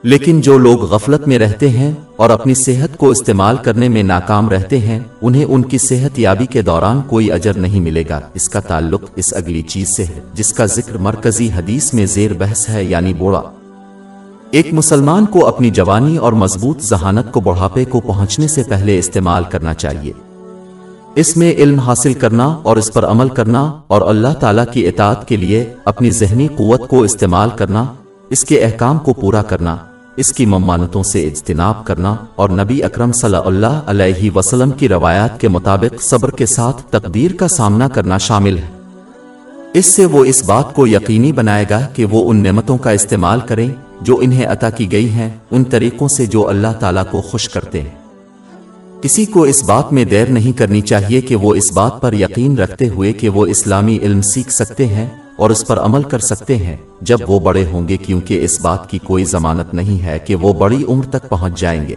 لیکن جو لوگ غفلت میں رہتے ہیں اور اپنی صحت کو استعمال کرنے میں ناکام رہتے ہیں، انہیں ان کی صحت یابی کے دوران کوئی اجر نہیں ملے گا۔ اس کا تعلق اس اگلی چیز سے ہے، جس کا ذکر مرکزی حدیث میں زیر بحث ہے یعنی بوڑا ایک مسلمان کو اپنی جوانی اور مضبوط ذہانت کو بڑھاپے کو پہنچنے سے پہلے استعمال کرنا چاہیے۔ اس میں علم حاصل کرنا اور اس پر عمل کرنا اور اللہ تعالیٰ کی اطاعت کے لیے اپنی ذہنی قوت کو استعمال کرنا، اس کے احکام کو پورا کرنا، اس کی ممانتوں سے اجتناب کرنا اور نبی اکرم صلی اللہ علیہ وسلم کی روایات کے مطابق صبر کے ساتھ تقدیر کا سامنا کرنا شامل ہے۔ اس سے وہ اس بات کو یقینی بنائے گا کہ وہ ان نعمتوں کا استعمال کریں جو انہیں عطا کی گئی ہیں، ان طریقوں سے جو اللہ تعالیٰ کو خوش کرتے ہیں۔ کسی کو اس بات میں دیر نہیں کرنی چاہیے کہ وہ اس بات پر یقین رکھتے ہوئے کہ وہ اسلامی علم سیکھ سکتے ہیں اور اس پر عمل کر سکتے ہیں، جب وہ بڑے ہوں گے کیونکہ اس بات کی کوئی ضمانت نہیں ہے کہ وہ بڑی عمر تک پہنچ جائیں گے۔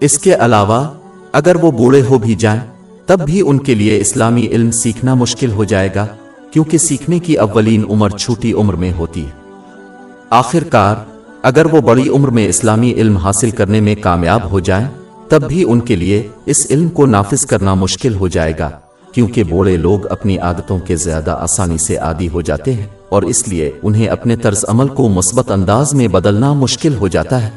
اس کے علاوہ، اگر وہ بوڑھے ہو بھی جائیں، تب بھی ان کے لیے اسلامی علم سیکھنا مشکل ہو جائے گا، کیونکہ سیکھنے کی اولین عمر چھوٹی عمر میں ہوتی ہے۔ آخر کار اگر وہ بڑی عمر میں اسلامی علم حاصل کرنے میں کامیاب ہو جائیں تب بھی ان کے لیے اس علم کو نافذ کرنا مشکل ہو جائے گا، کیونکہ بوڑھے لوگ اپنی عادتوں کے زیادہ آسانی سے عادی ہو جاتے ہیں اور اس لیے انہیں اپنے طرز عمل کو مثبت انداز میں بدلنا مشکل ہو جاتا ہے۔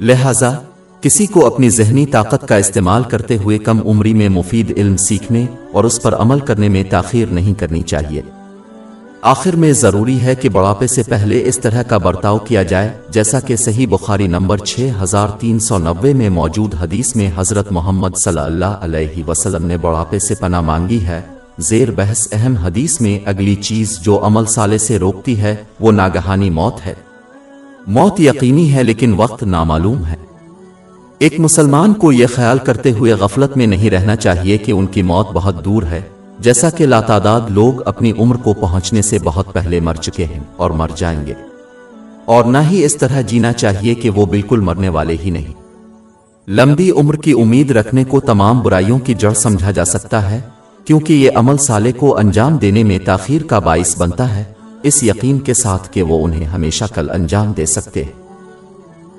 لہذا، کسی کو اپنی ذہنی طاقت کا استعمال کرتے ہوئے کم عمری میں مفید علم سیکھنے اور اس پر عمل کرنے میں تاخیر نہیں کرنی چاہیے۔ آخر میں ضروری ہے کہ بڑھاپے سے پہلے اس طرح کا برتاؤ کیا جائے، جیسا کہ صحیح بخاری نمبر 6390 میں موجود حدیث میں حضرت محمد صلی اللہ علیہ وسلم نے بڑھاپے سے پناہ مانگی ہے۔ زیر بحث اہم حدیث میں اگلی چیز جو عمل سالے سے روکتی ہے، وہ ناگہانی موت ہے۔ موت یقینی ہے لیکن وقت نامعلوم ہے۔ ایک مسلمان کو یہ خیال کرتے ہوئے غفلت میں نہیں رہنا چاہیے کہ ان کی موت بہت دور ہے۔ جیسا کہ لاتعداد لوگ اپنی عمر کو پہنچنے سے بہت پہلے مر چکے ہیں اور مر جائیں گے۔ اور نہ ہی اس طرح جینا چاہیے کہ وہ بالکل مرنے والے ہی نہیں۔ لمبی عمر کی امید رکھنے کو تمام برائیوں کی جڑ سمجھا جا سکتا ہے، کیونکہ یہ عمل سالے کو انجام دینے میں تاخیر کا باعث بنتا ہے۔ اس یقین کے ساتھ کہ وہ انہیں ہمیشہ کل انجام دے سکتے ہیں۔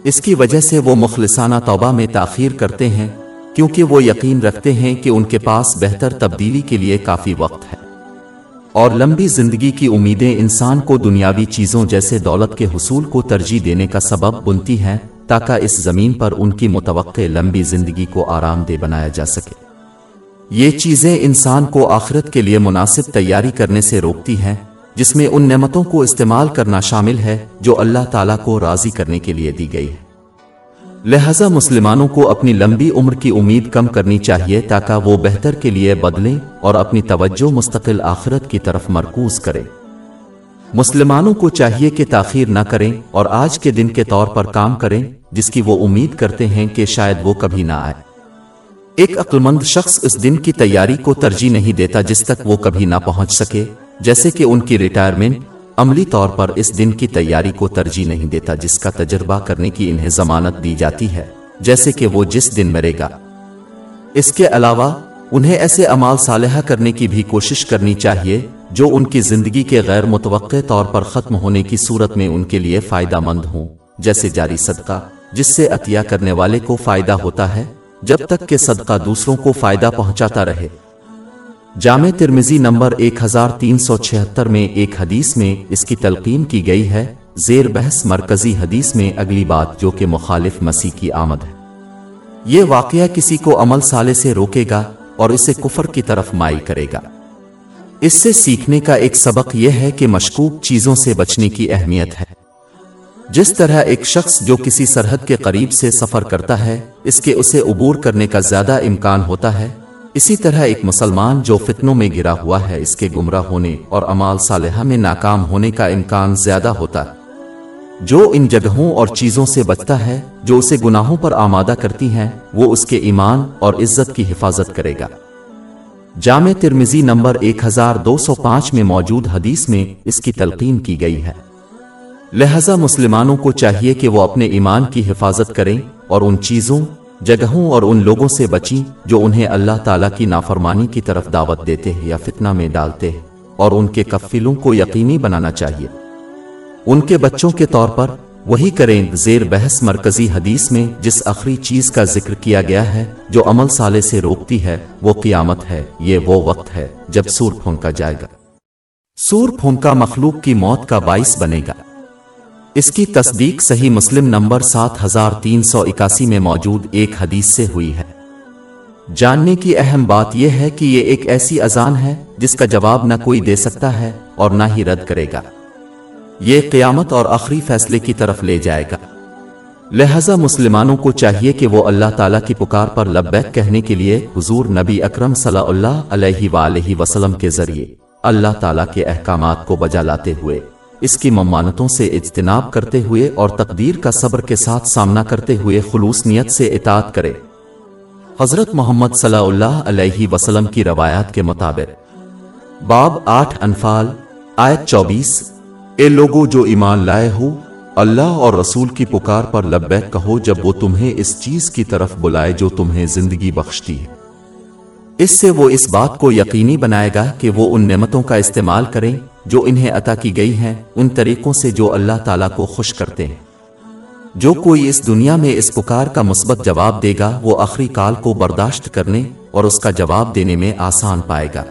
اس کی وجہ سے وہ مخلصانہ توبہ میں تاخیر کرتے ہیں۔ کیونکہ وہ یقین رکھتے ہیں کہ ان کے پاس بہتر تبدیلی کے لیے کافی وقت ہے۔ اور لمبی زندگی کی امیدیں انسان کو دنیاوی چیزوں جیسے دولت کے حصول کو ترجیح دینے کا سبب بنتی ہیں تاکہ اس زمین پر ان کی متوقع لمبی زندگی کو آرام دہ بنایا جا سکے۔ یہ چیزیں انسان کو آخرت کے لیے مناسب تیاری کرنے سے روکتی ہیں، جس میں ان نعمتوں کو استعمال کرنا شامل ہے جو اللہ تعالیٰ کو راضی کرنے کے لیے دی گئی ہے۔ لہذا مسلمانوں کو اپنی لمبی عمر کی امید کم کرنی چاہیے تاکہ وہ بہتر کے لیے بدلیں اور اپنی توجہ مستقل آخرت کی طرف مرکوز کریں مسلمانوں کو چاہیے کہ تاخیر نہ کریں اور آج کے دن کے طور پر کام کریں، جس کی وہ امید کرتے ہیں کہ شاید وہ کبھی نہ آئے۔ ایک عقلمند شخص اس دن کی تیاری کو ترجیح نہیں دیتا جس تک وہ کبھی نہ پہنچ سکے، جیسے کہ ان کی ریٹائرمنٹ عملی طور پر اس دن کی تیاری کو ترجیح نہیں دیتا جس کا تجربہ کرنے کی انہیں ضمانت دی جاتی ہے، جیسے کہ وہ جس دن مرے گا۔ اس کے علاوہ، انہیں ایسے امال صالحہ کرنے کی بھی کوشش کرنی چاہیے جو ان کی زندگی کے غیر متوقع طور پر ختم ہونے کی صورت میں ان کے لیے فائدہ مند ہوں، جیسے جاری صدقہ، جس سے عطیہ کرنے والے کو فائدہ ہوتا ہے، جب تک کہ صدقہ دوسروں کو فائدہ پہنچاتا رہے۔ جامع ترمزی نمبر ایک ہزار تین سو چھہتر میں ایک حدیث میں اس کی تلقین کی گئی ہے۔ زیر بحث مرکزی حدیث میں اگلی بات جو کہ مخالف مسیح کی آمد ہے۔ یہ واقعہ کسی کو عمل سالے سے روکے گا اور اسے کفر کی طرف مائل کرے گا۔ اس سے سیکھنے کا ایک سبق یہ ہے کہ مشکوک چیزوں سے بچنے کی اہمیت ہے۔ جس طرح ایک شخص جو کسی سرحد کے قریب سے سفر کرتا ہے، اس کے اسے عبور کرنے کا زیادہ امکان ہوتا ہے۔ اسی طرح ایک مسلمان جو فتنوں میں گرا ہوا ہے، اس کے گمراہ ہونے اور امال صالحہ میں ناکام ہونے کا امکان زیادہ ہوتا ہے۔ جو ان جگہوں اور چیزوں سے بچتا ہے، جو اسے گناہوں پر آمادہ کرتی ہیں، وہ اس کے ایمان اور عزت کی حفاظت کرے گا۔ جامع ترمزی نمبر ایک ہزار دو سو پانچ میں موجود حدیث میں اس کی تلقین کی گئی ہے۔ لہذا مسلمانوں کو چاہیے کہ وہ اپنے ایمان کی حفاظت کریں اور ان چیزوں جگہوں اور ان لوگوں سے بچیں جو انہیں اللہ تعالیٰ کی نافرمانی کی طرف دعوت دیتے ہیں یا فتنہ میں ڈالتے ہیں اور ان کے کفیلوں کو یقینی بنانا چاہیے۔ ان کے بچوں کے طور پر وہی کریں زیر بحث مرکزی حدیث میں جس آخری چیز کا ذکر کیا گیا ہے جو عمل سالے سے روکتی ہے، وہ قیامت ہے، یہ وہ وقت ہے جب سور پھونکا جائے گا۔ سور پھونکا مخلوق کی موت کا باعث بنے گا۔ اس کی تصدیق صحیح مسلم نمبر سات ہزار تین سو اکاسی میں موجود ایک حدیث سے ہوئی ہے۔ جاننے کی اہم بات یہ ہے کہ یہ ایک ایسی اذان ہے جس کا جواب نہ کوئی دے سکتا ہے اور نہ ہی رد کرے گا۔ یہ قیامت اور آخری فیصلے کی طرف لے جائے گا۔ لہذا مسلمانوں کو چاہیے کہ وہ اللہ تعالیٰ کی پکار پر لبیک کہنے کے لیے حضور نبی اکرم صلی اللہ علیہ وآلہ وسلم کے ذریعے اللہ تعالیٰ کے احکامات کو بجا لاتے ہوئے۔ اس کی ممانتوں سے اجتناب کرتے ہوئے اور تقدیر کا صبر کے ساتھ سامنا کرتے ہوئے خلوص نیت سے اطاعت کرے۔ حضرت محمد صلی اللہ علیہ وسلم کی روایات کے مطابق، باب آٹھ انفال، آیت چوبیس، اے لوگو جو ایمان لائے ہو، اللہ اور رسول کی پکار پر لبیک کہو جب وہ تمہیں اس چیز کی طرف بلائے جو تمہیں زندگی بخشتی ہے۔ اس سے وہ اس بات کو یقینی بنائے گا کہ وہ ان نعمتوں کا استعمال کریں جو انہیں عطا کی گئی ہیں، ان طریقوں سے جو اللہ تعالیٰ کو خوش کرتے ہیں۔ جو کوئی اس دنیا میں اس پکار کا مثبت جواب دے گا، وہ آخری کال کو برداشت کرنے اور اس کا جواب دینے میں آسان پائے گا۔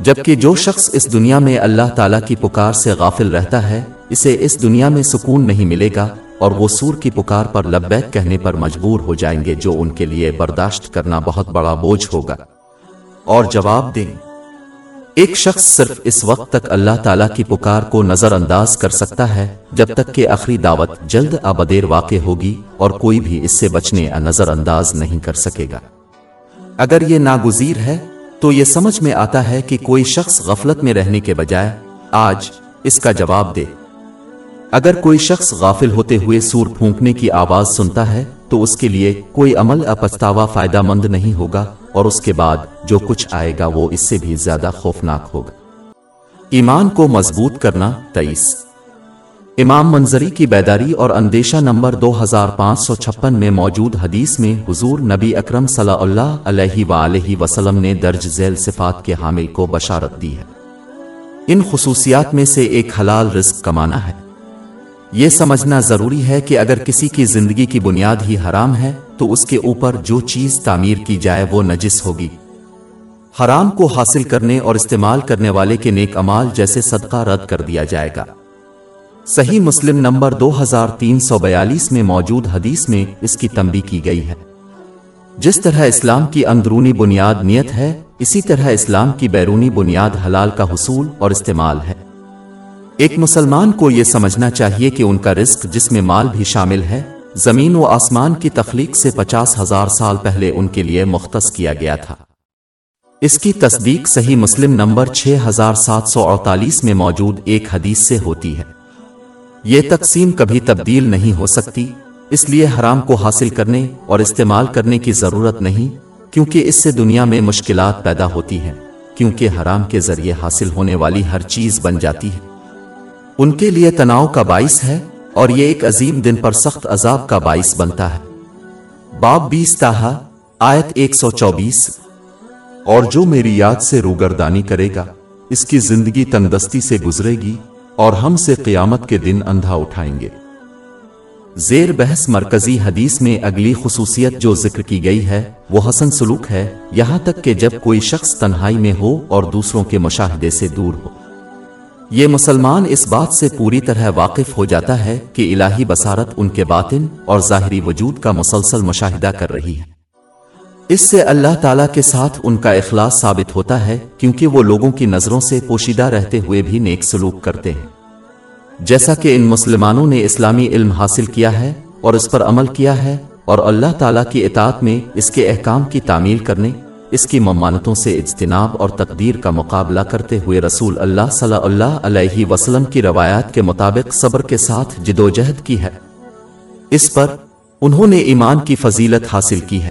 جبکہ جو شخص اس دنیا میں اللہ تعالیٰ کی پکار سے غافل رہتا ہے، اسے اس دنیا میں سکون نہیں ملے گا اور وہ سور کی پکار پر لبیک کہنے پر مجبور ہو جائیں گے جو ان کے لیے برداشت کرنا بہت بڑا بوجھ ہوگا۔ اور جواب دیں۔ ایک شخص صرف اس وقت تک اللہ تعالیٰ کی پکار کو نظر انداز کر سکتا ہے جب تک کہ آخری دعوت جلد آبدیر واقع ہوگی اور کوئی بھی اس سے بچنے نظر انداز نہیں کر سکے گا۔ اگر یہ ناگزیر ہے، تو یہ سمجھ میں آتا ہے کہ کوئی شخص غفلت میں رہنے کے بجائے آج اس کا جواب دے۔ اگر کوئی شخص غافل ہوتے ہوئے سور پھونکنے کی آواز سنتا ہے، تو اس کے لیے کوئی عمل اپستاوا فائدہ مند نہیں ہوگا، اور اس کے بعد جو کچھ آئے گا وہ اس سے بھی زیادہ خوفناک ہوگا۔ ایمان کو مضبوط کرنا تئیس۔ امام منظری کی بیداری اور اندیشہ نمبر دو ہزار پانچ سو چھپن میں موجود حدیث میں حضور نبی اکرم صلی اللہ علیہ وآلہ وسلم نے درج ذیل صفات کے حامل کو بشارت دی ہے۔ ان خصوصیات میں سے ایک حلال رزق کمانا ہے۔ یہ سمجھنا ضروری ہے کہ اگر کسی کی زندگی کی بنیاد ہی حرام ہے، تو اس کے اوپر جو چیز تعمیر کی جائے وہ نجس ہوگی۔ حرام کو حاصل کرنے اور استعمال کرنے والے کے نیک امال جیسے صدقہ رد کر دیا جائے گا۔ صحیح مسلم نمبر دو ہزار تین سو بیالیس میں موجود حدیث میں اس کی تنبی کی گئی ہے۔ جس طرح اسلام کی اندرونی بنیاد نیت ہے، اسی طرح اسلام کی بیرونی بنیاد حلال کا حصول اور استعمال ہے۔ ایک مسلمان کو یہ سمجھنا چاہیے کہ ان کا رزق جس میں مال بھی شامل ہے، زمین و آسمان کی تخلیق سے پچاس ہزار سال پہلے ان کے لیے مختص کیا گیا تھا۔ اس کی تصدیق صحیح مسلم نمبر چھ ہزار سات سو اڑتالیس میں موجود ایک حدیث سے ہوتی ہے۔ یہ تقسیم کبھی تبدیل نہیں ہو سکتی، اس لیے حرام کو حاصل کرنے اور استعمال کرنے کی ضرورت نہیں، کیونکہ اس سے دنیا میں مشکلات پیدا ہوتی ہیں، کیونکہ حرام کے ذریعے حاصل ہونے والی ہر چیز بن جاتی ہے۔ ان کے لیے تناؤ کا باعث ہے اور یہ ایک عظیم دن پر سخت عذاب کا باعث بنتا ہے۔ باب بیس تاہا، آیت ایک سو چوبیس۔ اور جو میری یاد سے روگردانی کرے گا، اس کی زندگی تندستی سے گزرے گی اور ہم سے قیامت کے دن اندھا اٹھائیں گے۔ زیر بحث مرکزی حدیث میں اگلی خصوصیت جو ذکر کی گئی ہے، وہ حسن سلوک ہے۔ یہاں تک کہ جب کوئی شخص تنہائی میں ہو اور دوسروں کے مشاہدے سے دور ہو۔ یہ مسلمان اس بات سے پوری طرح واقف ہو جاتا ہے کہ الہی بسارت ان کے باطن اور ظاہری وجود کا مسلسل مشاہدہ کر رہی ہے۔ اس سے اللہ تعالیٰ کے ساتھ ان کا اخلاص ثابت ہوتا ہے کیونکہ وہ لوگوں کی نظروں سے پوشیدہ رہتے ہوئے بھی نیک سلوک کرتے ہیں۔ جیسا کہ ان مسلمانوں نے اسلامی علم حاصل کیا ہے اور اس پر عمل کیا ہے اور اللہ تعالیٰ کی اطاعت میں اس کے احکام کی تعمیل کرنے اس کی ممانتوں سے اجتناب اور تقدیر کا مقابلہ کرتے ہوئے رسول اللہ صلی اللہ علیہ وسلم کی روایات کے مطابق صبر کے ساتھ جدوجہد کی ہے۔ اس پر انہوں نے ایمان کی فضیلت حاصل کی ہے۔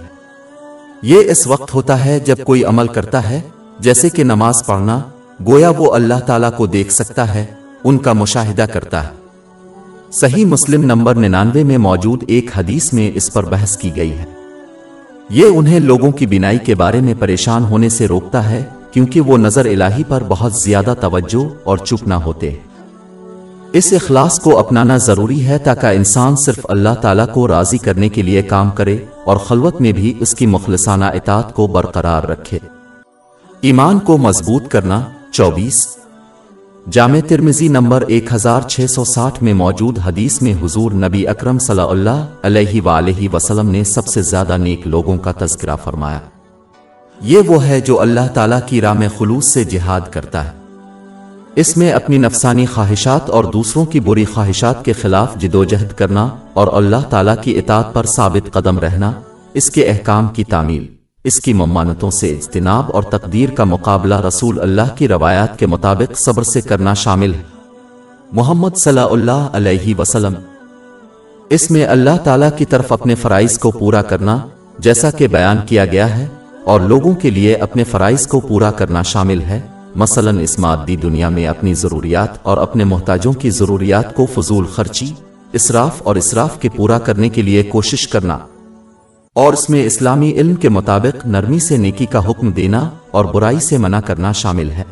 یہ اس وقت ہوتا ہے جب کوئی عمل کرتا ہے، جیسے کہ نماز پڑھنا، گویا وہ اللہ تعالیٰ کو دیکھ سکتا ہے، ان کا مشاہدہ کرتا ہے۔ صحیح مسلم نمبر ننانوے میں موجود ایک حدیث میں اس پر بحث کی گئی ہے۔ یہ انہیں لوگوں کی بینائی کے بارے میں پریشان ہونے سے روکتا ہے، کیونکہ وہ نظر الہی پر بہت زیادہ توجہ اور چپ نہ ہوتے۔ اس اخلاص کو اپنانا ضروری ہے تاکہ انسان صرف اللہ تعالیٰ کو راضی کرنے کے لیے کام کرے اور خلوت میں بھی اس کی مخلصانہ اطاعت کو برقرار رکھے۔ ایمان کو مضبوط کرنا، چوبیس جامع ترمزی نمبر ایک ہزار چھ سو ساٹھ میں موجود حدیث میں حضور نبی اکرم صلی اللہ علیہ وآلہ وسلم نے سب سے زیادہ نیک لوگوں کا تذکرہ فرمایا۔ یہ وہ ہے جو اللہ تعالیٰ کی راہ میں خلوص سے جہاد کرتا ہے۔ اس میں اپنی نفسانی خواہشات اور دوسروں کی بری خواہشات کے خلاف جدوجہد کرنا اور اللہ تعالیٰ کی اطاعت پر ثابت قدم رہنا اس کے احکام کی تعمیل۔ اس کی ممانتوں سے اجتناب اور تقدیر کا مقابلہ رسول اللہ کی روایات کے مطابق صبر سے کرنا شامل ہے۔ محمد صلی اللہ علیہ وسلم، اس میں اللہ تعالیٰ کی طرف اپنے فرائض کو پورا کرنا جیسا کہ بیان کیا گیا ہے اور لوگوں کے لیے اپنے فرائض کو پورا کرنا شامل ہے۔ مثلا اس مادی دنیا میں اپنی ضروریات اور اپنے محتاجوں کی ضروریات کو فضول خرچی، اسراف اور اسراف کے پورا کرنے کے لیے کوشش کرنا۔ اور اس میں اسلامی علم کے مطابق نرمی سے نیکی کا حکم دینا اور برائی سے منع کرنا شامل ہے۔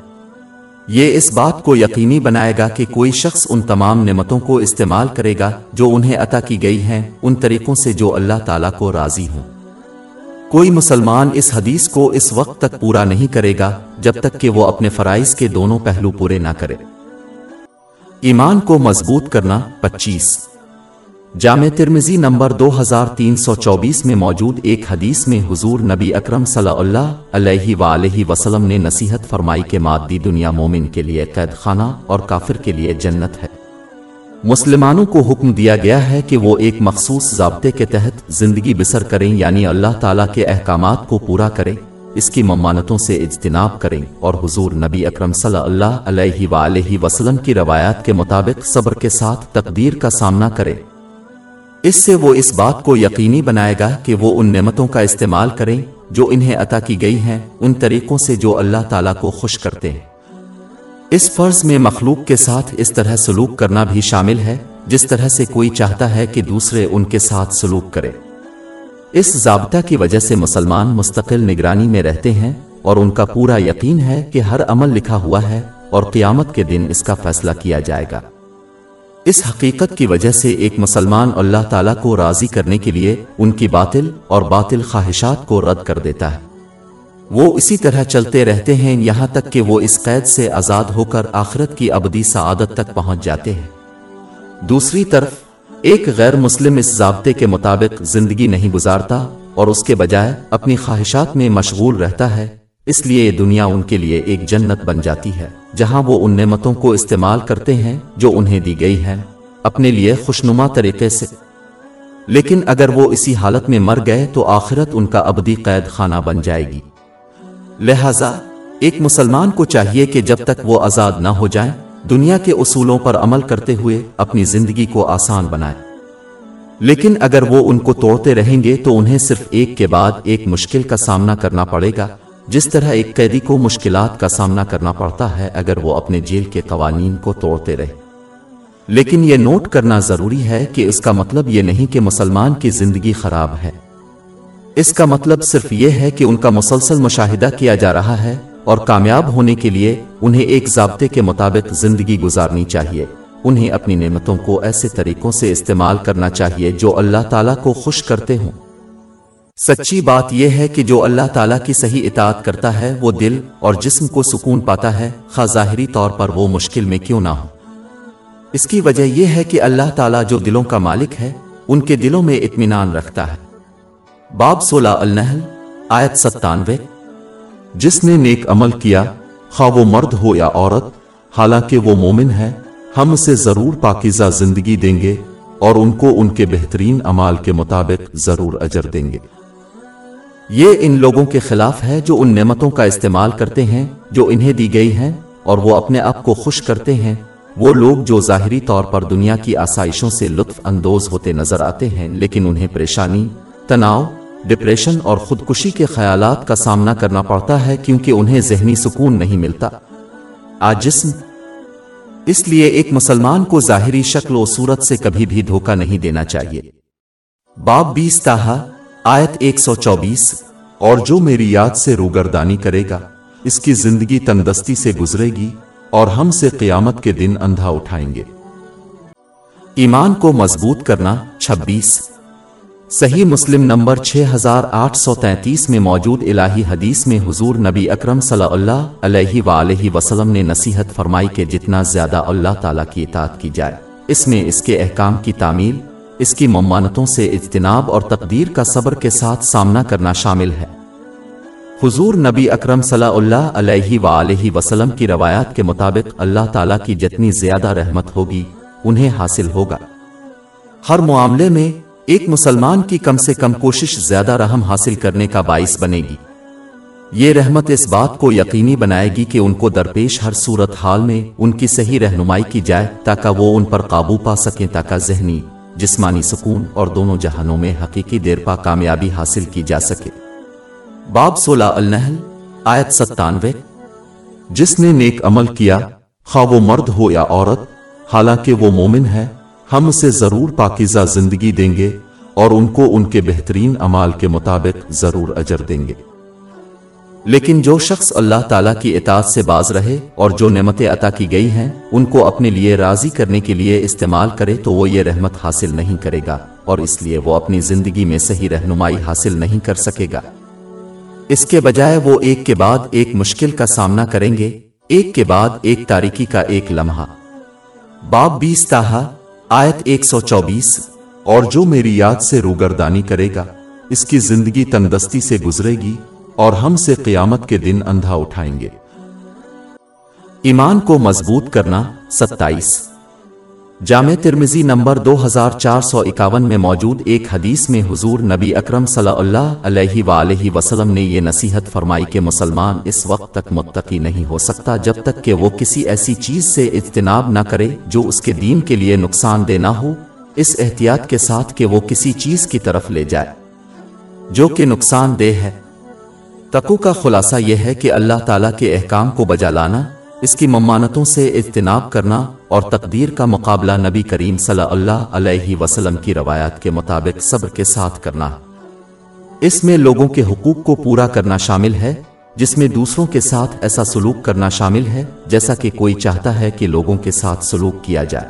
یہ اس بات کو یقینی بنائے گا کہ کوئی شخص ان تمام نعمتوں کو استعمال کرے گا جو انہیں عطا کی گئی ہیں، ان طریقوں سے جو اللہ تعالیٰ کو راضی ہوں۔ کوئی مسلمان اس حدیث کو اس وقت تک پورا نہیں کرے گا جب تک کہ وہ اپنے فرائض کے دونوں پہلو پورے نہ کرے۔ ایمان کو مضبوط کرنا پچیس۔ جامع ترمزی نمبر دو ہزار تین سو چوبیس میں موجود ایک حدیث میں حضور نبی اکرم صلی اللہ علیہ وآلہ وسلم نے نصیحت فرمائی کے مادی دنیا مومن کے لیے قید خانہ اور کافر کے لیے جنت ہے۔ مسلمانوں کو حکم دیا گیا ہے کہ وہ ایک مخصوص ضابطے کے تحت زندگی بسر کریں یعنی اللہ تعالیٰ کے احکامات کو پورا کریں، اس کی ممانتوں سے اجتناب کریں اور حضور نبی اکرم صلی اللہ علیہ وآلہ وسلم کی روایات کے مطابق صبر کے ساتھ تقدیر کا سامنا کریں۔ اس سے وہ اس بات کو یقینی بنائے گا کہ وہ ان نعمتوں کا استعمال کریں جو انہیں عطا کی گئی ہیں، ان طریقوں سے جو اللہ تعالیٰ کو خوش کرتے ہیں۔ اس فرض میں مخلوق کے ساتھ اس طرح سلوک کرنا بھی شامل ہے، جس طرح سے کوئی چاہتا ہے کہ دوسرے ان کے ساتھ سلوک کرے۔ اس ضابطہ کی وجہ سے مسلمان مستقل نگرانی میں رہتے ہیں اور ان کا پورا یقین ہے کہ ہر عمل لکھا ہوا ہے اور قیامت کے دن اس کا فیصلہ کیا جائے گا۔ اس حقیقت کی وجہ سے ایک مسلمان اللہ تعالیٰ کو راضی کرنے کے لیے ان کی باطل اور باطل خواہشات کو رد کر دیتا ہے۔ وہ اسی طرح چلتے رہتے ہیں یہاں تک کہ وہ اس قید سے آزاد ہو کر آخرت کی ابدی سعادت تک پہنچ جاتے ہیں۔ دوسری طرف، ایک غیر مسلم اس ضابطے کے مطابق زندگی نہیں گزارتا اور اس کے بجائے اپنی خواہشات میں مشغول رہتا ہے، اس لیے یہ دنیا ان کے لیے ایک جنت بن جاتی ہے۔ جہاں وہ ان نعمتوں کو استعمال کرتے ہیں جو انہیں دی گئی ہے اپنے لیے خوشنما طریقے سے۔ لیکن اگر وہ اسی حالت میں مر گئے تو آخرت ان کا ابدی قید خانہ بن جائے گی۔ لہذا، ایک مسلمان کو چاہیے کہ جب تک وہ آزاد نہ ہو جائیں دنیا کے اصولوں پر عمل کرتے ہوئے اپنی زندگی کو آسان بنائے۔ لیکن اگر وہ ان کو توڑتے رہیں گے تو انہیں صرف ایک کے بعد ایک مشکل کا سامنا کرنا پڑے گا۔ جس طرح ایک قیدی کو مشکلات کا سامنا کرنا پڑتا ہے، اگر وہ اپنے جیل کے قوانین کو توڑتے رہے۔ لیکن یہ نوٹ کرنا ضروری ہے کہ اس کا مطلب یہ نہیں کہ مسلمان کی زندگی خراب ہے۔ اس کا مطلب صرف یہ ہے کہ ان کا مسلسل مشاہدہ کیا جا رہا ہے اور کامیاب ہونے کے لیے انہیں ایک ضابطے کے مطابق زندگی گزارنی چاہیے۔ انہیں اپنی نعمتوں کو ایسے طریقوں سے استعمال کرنا چاہیے جو اللہ تعالیٰ کو خوش کرتے ہوں۔ سچی بات یہ ہے کہ جو اللہ تعالیٰ کی صحیح اطاعت کرتا ہے، وہ دل اور جسم کو سکون پاتا ہے۔ خواہ ظاہری طور پر وہ مشکل میں کیوں نہ ہو۔ اس کی وجہ یہ ہے کہ اللہ تعالیٰ جو دلوں کا مالک ہے، ان کے دلوں میں اطمینان رکھتا ہے۔ باب سولہ النحل، آیت ستانوے۔ جس نے نیک عمل کیا، خواہ وہ مرد ہو یا عورت، حالانکہ وہ مومن ہے، ہم اسے ضرور پاکیزہ زندگی دیں گے اور ان کو ان کے بہترین عمال کے مطابق ضرور اجر دیں گے۔ یہ ان لوگوں کے خلاف ہے جو ان نعمتوں کا استعمال کرتے ہیں، جو انہیں دی گئی ہیں، اور وہ اپنے آپ کو خوش کرتے ہیں۔ وہ لوگ جو ظاہری طور پر دنیا کی آسائشوں سے لطف اندوز ہوتے نظر آتے ہیں، لیکن انہیں پریشانی، تناؤ، ڈپریشن اور خودکشی کے خیالات کا سامنا کرنا پڑتا ہے، کیونکہ انہیں ذہنی سکون نہیں ملتا۔ آج جسم، اس لیے ایک مسلمان کو ظاہری شکل و صورت سے کبھی بھی دھوکہ نہیں دینا چاہیے۔ باب بیس تاہا۔ آیت ایک سو چوبیس، اور جو میری یاد سے روگردانی کرے گا، اس کی زندگی تندستی سے گزرے گی، اور ہم سے قیامت کے دن اندھا اٹھائیں گے۔ ایمان کو مضبوط کرنا چھبیس۔ صحیح مسلم نمبر 6833 میں موجود الہی حدیث میں حضور نبی اکرم صلی اللہ علیہ وآلہ وسلم نے نصیحت فرمائی کہ جتنا زیادہ اللہ تعالیٰ کی اطاعت کی جائے، اس میں اس کے احکام کی تعمیل اس کی ممانتوں سے اجتناب اور تقدیر کا صبر کے ساتھ سامنا کرنا شامل ہے۔ حضور نبی اکرم صلی اللہ علیہ وآلہ وسلم کی روایات کے مطابق اللہ تعالیٰ کی جتنی زیادہ رحمت ہوگی، انہیں حاصل ہوگا۔ ہر معاملے میں ایک مسلمان کی کم سے کم کوشش زیادہ رحم حاصل کرنے کا باعث بنے گی۔ یہ رحمت اس بات کو یقینی بنائے گی کہ ان کو درپیش ہر صورت حال میں ان کی صحیح رہنمائی کی جائے تاکہ وہ ان پر قابو پا سکیں تاکہ ذہنی جسمانی سکون اور دونوں جہانوں میں حقیقی دیر پا کامیابی حاصل کی جا سکے۔ باب سولہ النحل، آیت ستانوے۔ جس نے نیک عمل کیا، خواہ وہ مرد ہو یا عورت، حالانکہ وہ مومن ہے، ہم اسے ضرور پاکیزہ زندگی دیں گے اور ان کو ان کے بہترین امال کے مطابق ضرور اجر دیں گے۔ لیکن جو شخص اللہ تعالیٰ کی اطاعت سے باز رہے اور جو نعمتیں عطا کی گئی ہیں، ان کو اپنے لیے راضی کرنے کے لیے استعمال کرے تو وہ یہ رحمت حاصل نہیں کرے گا، اور اس لیے وہ اپنی زندگی میں صحیح رہنمائی حاصل نہیں کر سکے گا۔ اس کے بجائے وہ ایک کے بعد ایک مشکل کا سامنا کریں گے، ایک کے بعد ایک تاریکی کا ایک لمحہ۔ باب بیس تاہا، آیت ایک سو چوبیس، اور جو میری یاد سے روگردانی کرے گا، اس کی زندگی تندستی سے گزرے گی۔ اور ہم سے قیامت کے دن اندھا اٹھائیں گے۔ ایمان کو مضبوط کرنا ستائیس۔ جامع ترمزی نمبر دو ہزار چار سو اکاون میں موجود ایک حدیث میں حضور نبی اکرم صلی اللہ علیہ وآلہ وسلم نے یہ نصیحت فرمائی کہ مسلمان اس وقت تک متقی نہیں ہو سکتا جب تک کہ وہ کسی ایسی چیز سے اجتناب نہ کرے جو اس کے دین کے لیے نقصان دہ نہ ہو، اس احتیاط کے ساتھ کہ وہ کسی چیز کی طرف لے جائے، جو کہ نقصان دہ ہے۔ تقو کا خلاصہ یہ ہے کہ اللہ تعالیٰ کے احکام کو بجا لانا، اس کی ممانتوں سے اجتناب کرنا اور تقدیر کا مقابلہ نبی کریم صلی اللہ علیہ وسلم کی روایات کے مطابق صبر کے ساتھ کرنا۔ اس میں لوگوں کے حقوق کو پورا کرنا شامل ہے، جس میں دوسروں کے ساتھ ایسا سلوک کرنا شامل ہے جیسا کہ کوئی چاہتا ہے کہ لوگوں کے ساتھ سلوک کیا جائے۔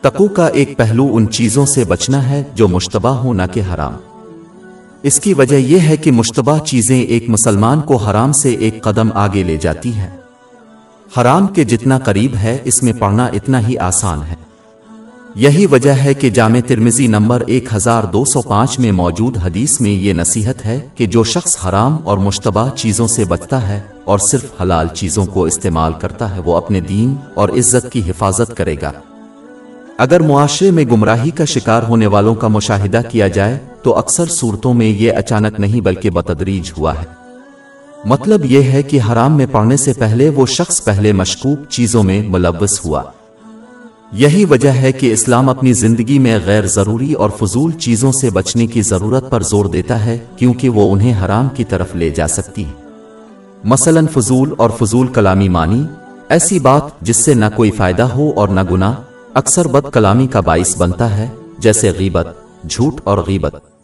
تقو کا ایک پہلو ان چیزوں سے بچنا ہے جو مشتبہ ہو نہ کہ حرام۔ اس کی وجہ یہ ہے کہ مشتبہ چیزیں ایک مسلمان کو حرام سے ایک قدم آگے لے جاتی ہیں۔ حرام کے جتنا قریب ہے، اس میں پڑھنا اتنا ہی آسان ہے۔ یہی وجہ ہے کہ جامع ترمزی نمبر ایک ہزار دو سو پانچ میں موجود حدیث میں یہ نصیحت ہے کہ جو شخص حرام اور مشتبہ چیزوں سے بچتا ہے اور صرف حلال چیزوں کو استعمال کرتا ہے، وہ اپنے دین اور عزت کی حفاظت کرے گا۔ اگر معاشرے میں گمراہی کا شکار ہونے والوں کا مشاہدہ کیا جائے تو اکثر صورتوں میں یہ اچانک نہیں بلکہ بتدریج ہوا ہے۔ مطلب یہ ہے کہ حرام میں پڑھنے سے پہلے وہ شخص پہلے مشکوک چیزوں میں ملوث ہوا۔ یہی وجہ ہے کہ اسلام اپنی زندگی میں غیر ضروری اور فضول چیزوں سے بچنے کی ضرورت پر زور دیتا ہے کیونکہ وہ انہیں حرام کی طرف لے جا سکتی ہیں مثلا فضول اور فضول کلامی مانی ایسی بات جس سے نہ کوئی فائدہ ہو اور نہ گناہ، اکثر بد کلامی کا باعث بنتا ہے، جیسے غیبت، جھوٹ اور غیبت۔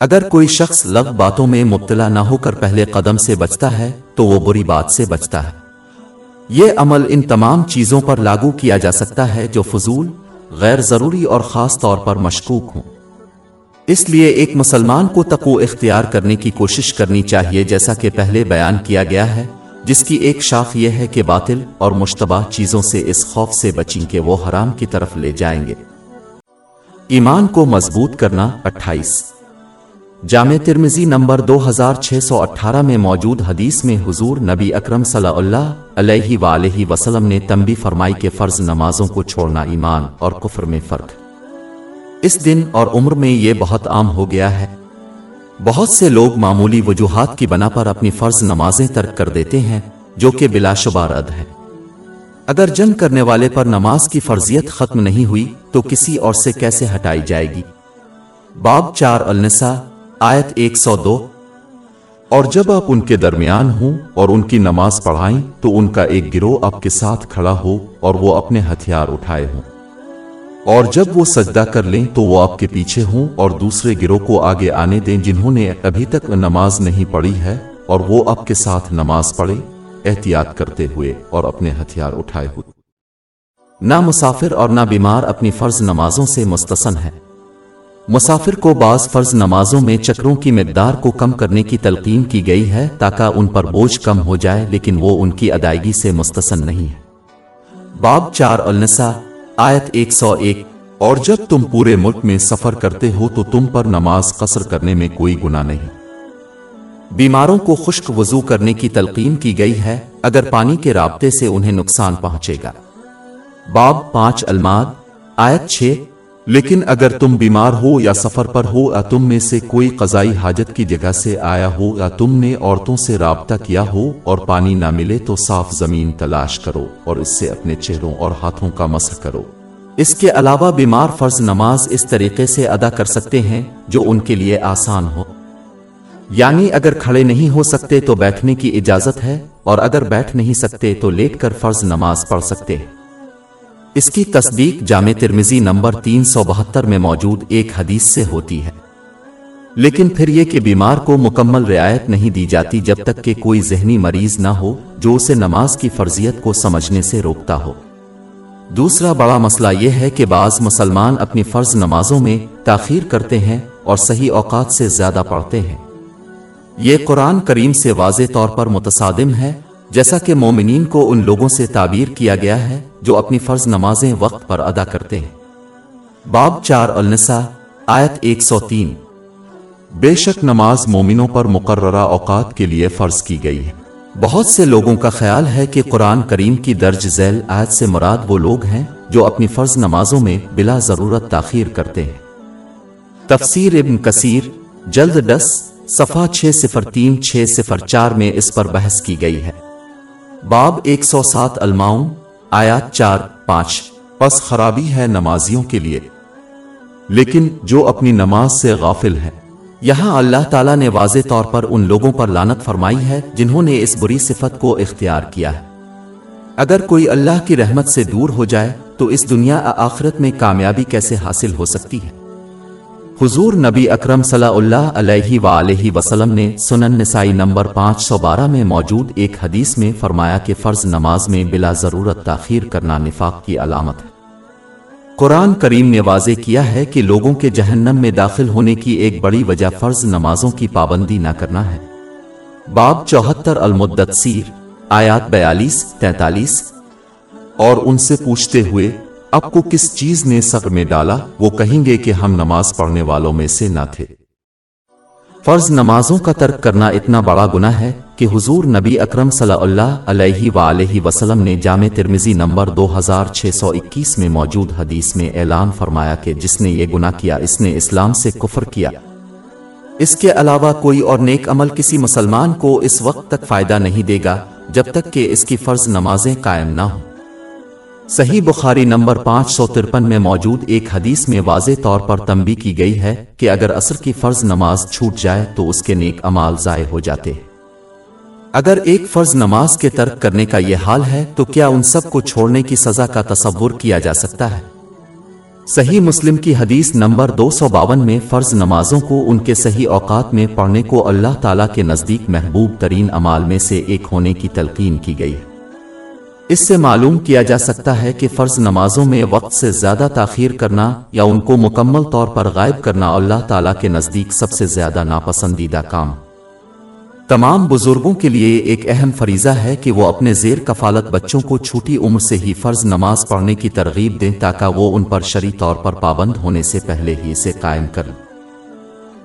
اگر کوئی شخص لغ باتوں میں مبتلا نہ ہو کر پہلے قدم سے بچتا ہے، تو وہ بری بات سے بچتا ہے۔ یہ عمل ان تمام چیزوں پر لاگو کیا جا سکتا ہے جو فضول، غیر ضروری اور خاص طور پر مشکوک ہوں۔ اس لیے ایک مسلمان کو تقو اختیار کرنے کی کوشش کرنی چاہیے، جیسا کہ پہلے بیان کیا گیا ہے، جس کی ایک شاخ یہ ہے کہ باطل اور مشتبہ چیزوں سے اس خوف سے بچیں کہ وہ حرام کی طرف لے جائیں گے۔ ایمان کو مضبوط کرنا اٹھائیس۔ جامع ترمزی نمبر دو ہزار چھ سو اٹھارہ میں موجود حدیث میں حضور نبی اکرم صلی اللہ علیہ وآلہ وسلم نے تنبی فرمائی کے فرض نمازوں کو چھوڑنا ایمان اور کفر میں فرق۔ اس دن اور عمر میں یہ بہت عام ہو گیا ہے۔ بہت سے لوگ معمولی وجوہات کی بنا پر اپنی فرض نمازیں ترک کر دیتے ہیں جو کہ بلا شبہ رد ہے اگر جنگ کرنے والے پر نماز کی فرضیت ختم نہیں ہوئی تو کسی اور سے کیسے ہٹائی جائے گی؟ باب چار النساء آیت ایک سو دو۔ اور جب آپ ان کے درمیان ہوں اور ان کی نماز پڑھائیں، تو ان کا ایک گروہ آپ کے ساتھ کھڑا ہو اور وہ اپنے ہتھیار اٹھائے ہوں۔ اور جب وہ سجدہ کر لیں، تو وہ آپ کے پیچھے ہوں اور دوسرے گروہ کو آگے آنے دیں جنہوں نے ابھی تک نماز نہیں پڑھی ہے اور وہ آپ کے ساتھ نماز پڑھے، احتیاط کرتے ہوئے اور اپنے ہتھیار اٹھائے ہوئے۔ نہ مسافر اور نہ بیمار اپنی فرض نمازوں سے مستثن ہے مسافر کو بعض فرض نمازوں میں چکروں کی مقدار کو کم کرنے کی تلقین کی گئی ہے تاکہ ان پر بوجھ کم ہو جائے، لیکن وہ ان کی ادائیگی سے مستثن نہیں ہے باب چار النساء، آیت ایک سو ایک۔ اور جب تم پورے ملک میں سفر کرتے ہو تو تم پر نماز قصر کرنے میں کوئی گناہ نہیں۔ بیماروں کو خشک وضو کرنے کی تلقین کی گئی ہے، اگر پانی کے رابطے سے انہیں نقصان پہنچے گا۔ باب پانچ الماد، آیت چھ۔ لیکن اگر تم بیمار ہو یا سفر پر ہو یا تم میں سے کوئی قضائی حاجت کی جگہ سے آیا ہو یا تم نے عورتوں سے رابطہ کیا ہو اور پانی نہ ملے تو صاف زمین تلاش کرو اور اس سے اپنے چہروں اور ہاتھوں کا مسح کرو۔ اس کے علاوہ بیمار فرض نماز اس طریقے سے ادا کر سکتے ہیں جو ان کے لیے آسان ہو۔ یعنی اگر کھڑے نہیں ہو سکتے تو بیٹھنے کی اجازت ہے اور اگر بیٹھ نہیں سکتے تو لیٹ کر فرض نماز پڑھ سکتے ہیں۔ اس کی تصدیق جامع ترمیزی نمبر تین سو بہتر میں موجود ایک حدیث سے ہوتی ہے۔ لیکن پھر یہ کہ بیمار کو مکمل رعایت نہیں دی جاتی جب تک کہ کوئی ذہنی مریض نہ ہو جو اسے نماز کی فرضیت کو سمجھنے سے روکتا ہو۔ دوسرا بڑا مسئلہ یہ ہے کہ بعض مسلمان اپنی فرض نمازوں میں تاخیر کرتے ہیں اور صحیح اوقات سے زیادہ پڑھتے ہیں۔ یہ قرآن کریم سے واضح طور پر متصادم ہے جیسا کہ مومنین کو ان لوگوں سے تعبیر کیا گیا ہے جو اپنی فرض نمازیں وقت پر ادا کرتے ہیں۔ باب چار النساء، آیت ایک سو تین۔ بے شک نماز مومنوں پر مقررہ اوقات کے لیے فرض کی گئی ہے۔ بہت سے لوگوں کا خیال ہے کہ قرآن کریم کی درج ذیل آیت سے مراد وہ لوگ ہیں جو اپنی فرض نمازوں میں بلا ضرورت تاخیر کرتے ہیں۔ تفسیر ابن کثیر، جلد ڈس صفحہ چھ صفر تین، چھ صفر چار میں اس پر بحث کی گئی ہے۔ باب ایک سو سات الماؤں آیات چار، پانچ۔ پس خرابی ہے نمازیوں کے لیے۔ لیکن جو اپنی نماز سے غافل ہے، یہاں اللہ تعالیٰ نے واضح طور پر ان لوگوں پر لانت فرمائی ہے جنہوں نے اس بری صفت کو اختیار کیا ہے۔ اگر کوئی اللہ کی رحمت سے دور ہو جائے، تو اس دنیا آخرت میں کامیابی کیسے حاصل ہو سکتی ہے؟ حضور نبی اکرم صلی اللہ علیہ وآلہ وسلم نے سنن نسائی نمبر پانچ سو بارہ میں موجود ایک حدیث میں فرمایا کہ فرض نماز میں بلا ضرورت تاخیر کرنا نفاق کی علامت ہے۔ قرآن کریم نے واضح کیا ہے کہ لوگوں کے جہنم میں داخل ہونے کی ایک بڑی وجہ فرض نمازوں کی پابندی نہ کرنا ہے۔ باب چوہتر المدت سیر آیات بیالیس، تینتالیس اور ان سے پوچھتے ہوئے اب کو کس چیز نے سر میں ڈالا؟ وہ کہیں گے کہ ہم نماز پڑھنے والوں میں سے نہ تھے۔ فرض نمازوں کا ترک کرنا اتنا بڑا گناہ ہے کہ حضور نبی اکرم صلی اللہ علیہ وآلہ وسلم نے جامع ترمزی نمبر دو ہزار چھ سو اکیس میں موجود حدیث میں اعلان فرمایا کہ جس نے یہ گناہ کیا، اس نے اسلام سے کفر کیا۔ اس کے علاوہ کوئی اور نیک عمل کسی مسلمان کو اس وقت تک فائدہ نہیں دے گا جب تک کہ اس کی فرض نمازیں قائم نہ ہوں۔ صحیح بخاری نمبر پانچ سو ترپن میں موجود ایک حدیث میں واضح طور پر تنبی کی گئی ہے کہ اگر عصر کی فرض نماز چھوٹ جائے تو اس کے نیک امال ضائع ہو جاتے۔ اگر ایک فرض نماز کے ترک کرنے کا یہ حال ہے تو کیا ان سب کو چھوڑنے کی سزا کا تصور کیا جا سکتا ہے؟ صحیح مسلم کی حدیث نمبر دو سو باون میں فرض نمازوں کو ان کے صحیح اوقات میں پڑھنے کو اللہ تعالیٰ کے نزدیک محبوب ترین امال میں سے ایک ہونے کی تلقین کی گئی۔ ہے اس سے معلوم کیا جا سکتا ہے کہ فرض نمازوں میں وقت سے زیادہ تاخیر کرنا یا ان کو مکمل طور پر غائب کرنا اللہ تعالیٰ کے نزدیک سب سے زیادہ ناپسندیدہ کام۔ تمام بزرگوں کے لیے ایک اہم فریضہ ہے کہ وہ اپنے زیر کفالت بچوں کو چھوٹی عمر سے ہی فرض نماز پڑھنے کی ترغیب دیں تاکہ وہ ان پر شری طور پر پابند ہونے سے پہلے ہی اسے قائم کریں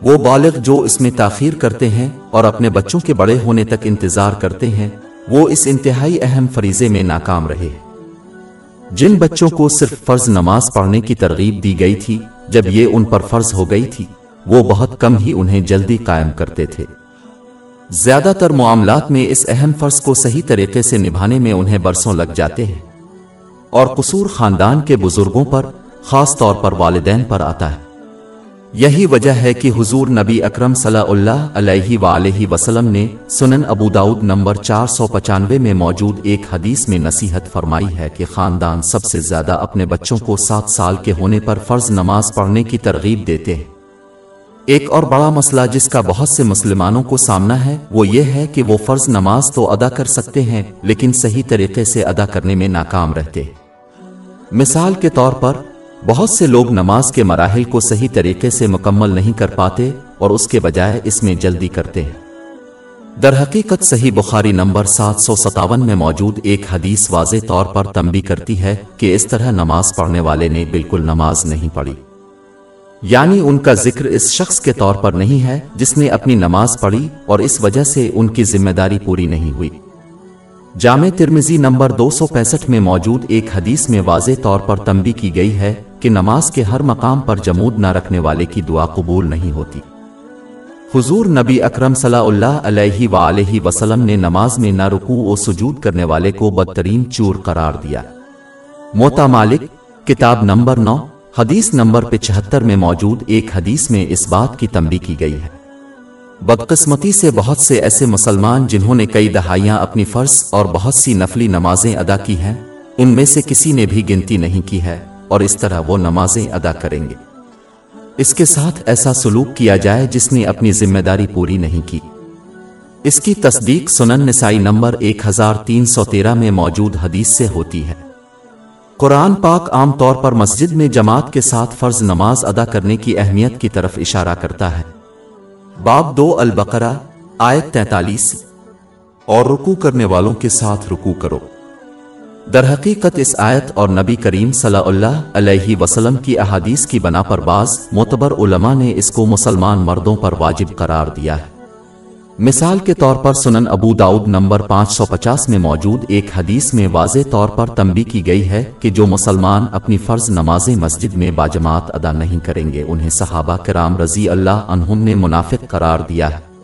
وہ بالغ جو اس میں تاخیر کرتے ہیں اور اپنے بچوں کے بڑے ہونے تک انتظار کرتے ہیں وہ اس انتہائی اہم فریضے میں ناکام رہے۔ جن بچوں کو صرف فرض نماز پڑھنے کی ترغیب دی گئی تھی، جب یہ ان پر فرض ہو گئی تھی، وہ بہت کم ہی انہیں جلدی قائم کرتے تھے۔ زیادہ تر معاملات میں اس اہم فرض کو صحیح طریقے سے نبھانے میں انہیں برسوں لگ جاتے ہیں۔ اور قصور خاندان کے بزرگوں پر، خاص طور پر والدین پر آتا ہے۔ یہی وجہ ہے کہ حضور نبی اکرم صلی اللہ علیہ وآلہ وسلم نے سنن ابو داود نمبر چار سو پچانوے میں موجود ایک حدیث میں نصیحت فرمائی ہے کہ خاندان سب سے زیادہ اپنے بچوں کو سات سال کے ہونے پر فرض نماز پڑھنے کی ترغیب دیتے ہیں۔ ایک اور بڑا مسئلہ جس کا بہت سے مسلمانوں کو سامنا ہے، وہ یہ ہے کہ وہ فرض نماز تو ادا کر سکتے ہیں، لیکن صحیح طریقے سے ادا کرنے میں ناکام رہتے مثال کے طور پر بہت سے لوگ نماز کے مراحل کو صحیح طریقے سے مکمل نہیں کر پاتے اور اس کے بجائے اس میں جلدی کرتے ہیں۔ در حقیقت صحیح بخاری نمبر سات سو ستاون میں موجود ایک حدیث واضح طور پر تنبی کرتی ہے کہ اس طرح نماز پڑھنے والے نے بالکل نماز نہیں پڑھی۔ یعنی ان کا ذکر اس شخص کے طور پر نہیں ہے جس نے اپنی نماز پڑھی اور اس وجہ سے ان کی ذمہ داری پوری نہیں ہوئی۔ جامع ترمزی نمبر دو سو پینسٹھ میں موجود ایک حدیث میں واضح طور پر تنبی کی گئی ہے کہ نماز کے ہر مقام پر جمود نہ رکھنے والے کی دعا قبول نہیں ہوتی۔ حضور نبی اکرم صلی اللہ علیہ وآلہ وسلم نے نماز میں نہ رکوع و سجود کرنے والے کو بدترین چور قرار دیا۔ موتا مالک، کتاب نمبر نو، حدیث نمبر پچہتر میں موجود ایک حدیث میں اس بات کی تنبی کی گئی ہے۔ بدقسمتی سے بہت سے ایسے مسلمان جنہوں نے کئی دہائیاں اپنی فرض اور بہت سی نفلی نمازیں ادا کی ہیں، ان میں سے کسی نے بھی گنتی نہیں کی ہے۔ اور اس طرح وہ نمازیں ادا کریں گے۔ اس کے ساتھ ایسا سلوک کیا جائے جس نے اپنی ذمہ داری پوری نہیں کی۔ اس کی تصدیق سنن نسائی نمبر ایک ہزار تین سو تیرہ میں موجود حدیث سے ہوتی ہے۔ قرآن پاک عام طور پر مسجد میں جماعت کے ساتھ فرض نماز ادا کرنے کی اہمیت کی طرف اشارہ کرتا ہے۔ باب دو البقرہ، آیت تینتالیس۔ اور رکو کرنے والوں کے ساتھ رکو کرو۔ در حقیقت اس آیت اور نبی کریم صلی اللہ علیہ وسلم کی احادیث کی بنا پر بعض معتبر علماء نے اس کو مسلمان مردوں پر واجب قرار دیا ہے۔ مثال کے طور پر سنن ابو داؤد نمبر پانچ سو پچاس میں موجود ایک حدیث میں واضح طور پر تنبی کی گئی ہے کہ جو مسلمان اپنی فرض نمازیں مسجد میں باجماعت ادا نہیں کریں گے، انہیں صحابہ کرام رضی اللہ عنہم نے منافق قرار دیا ہے۔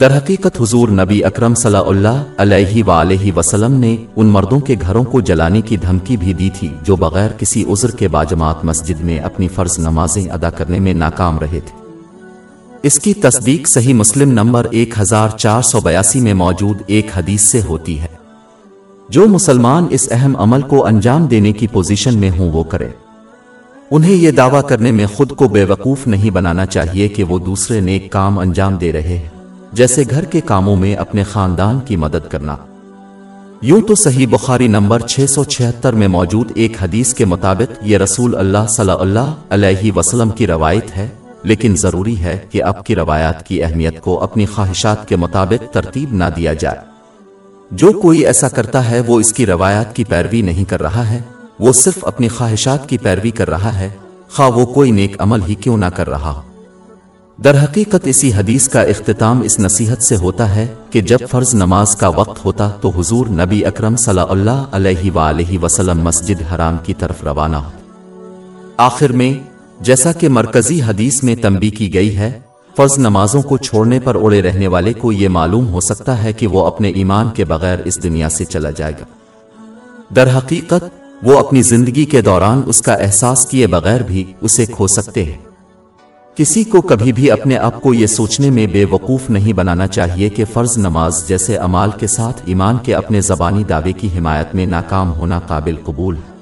در حقیقت حضور نبی اکرم صلی اللہ علیہ وآلہ وسلم نے ان مردوں کے گھروں کو جلانے کی دھمکی بھی دی تھی جو بغیر کسی عذر کے باجماعت مسجد میں اپنی فرض نمازیں ادا کرنے میں ناکام رہے تھے۔ اس کی تصدیق صحیح مسلم نمبر ایک ہزار چار سو بیاسی میں موجود ایک حدیث سے ہوتی ہے۔ جو مسلمان اس اہم عمل کو انجام دینے کی پوزیشن میں ہوں وہ کرے۔ انہیں یہ دعویٰ کرنے میں خود کو بے وقوف نہیں بنانا چاہیے کہ وہ دوسرے نیک کام انجام دے رہے ہیں۔ جیسے گھر کے کاموں میں اپنے خاندان کی مدد کرنا۔ یوں تو صحیح بخاری نمبر چھ سو چھہتر میں موجود ایک حدیث کے مطابق یہ رسول اللہ صلی اللہ علیہ وسلم کی روایت ہے، لیکن ضروری ہے کہ اب کی روایات کی اہمیت کو اپنی خواہشات کے مطابق ترتیب نہ دیا جائے۔ جو کوئی ایسا کرتا ہے، وہ اس کی روایات کی پیروی نہیں کر رہا ہے، وہ صرف اپنی خواہشات کی پیروی کر رہا ہے۔ خواہ وہ کوئی نیک عمل ہی کیوں نہ کر رہا ہو۔ در حقیقت اسی حدیث کا اختتام اس نصیحت سے ہوتا ہے کہ جب فرض نماز کا وقت ہوتا تو حضور نبی اکرم صلی اللہ علیہ وآلہ وسلم مسجد حرام کی طرف روانہ ہو۔ آخر میں، جیسا کہ مرکزی حدیث میں تنبی کی گئی ہے، فرض نمازوں کو چھوڑنے پر اڑے رہنے والے کو یہ معلوم ہو سکتا ہے کہ وہ اپنے ایمان کے بغیر اس دنیا سے چلا جائے گا۔ در حقیقت، وہ اپنی زندگی کے دوران اس کا احساس کیے بغیر بھی اسے کھو سکتے ہیں۔ کسی کو کبھی بھی اپنے آپ کو یہ سوچنے میں بے وقوف نہیں بنانا چاہیے کہ فرض نماز جیسے امال کے ساتھ ایمان کے اپنے زبانی دعوے کی حمایت میں ناکام ہونا قابل قبول ہے۔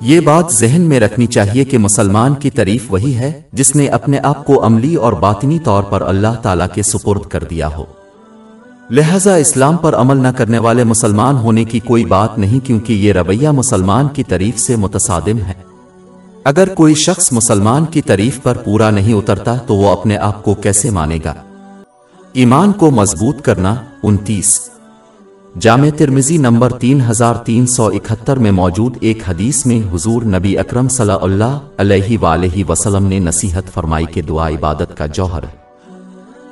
یہ بات ذہن میں رکھنی چاہیے کہ مسلمان کی تعریف وہی ہے جس نے اپنے آپ کو عملی اور باطنی طور پر اللہ تعالیٰ کے سپرد کر دیا ہو۔ لہذا اسلام پر عمل نہ کرنے والے مسلمان ہونے کی کوئی بات نہیں کیونکہ یہ رویہ مسلمان کی تعریف سے متصادم ہے۔ اگر کوئی شخص مسلمان کی تعریف پر پورا نہیں اترتا تو وہ اپنے آپ کو کیسے مانے گا؟ ایمان کو مضبوط کرنا انتیس۔ جامع ترمزی نمبر تین ہزار تین سو اکہتر میں موجود ایک حدیث میں حضور نبی اکرم صلی اللہ علیہ وآلہ وسلم نے نصیحت فرمائی کے دعا عبادت کا جوہر۔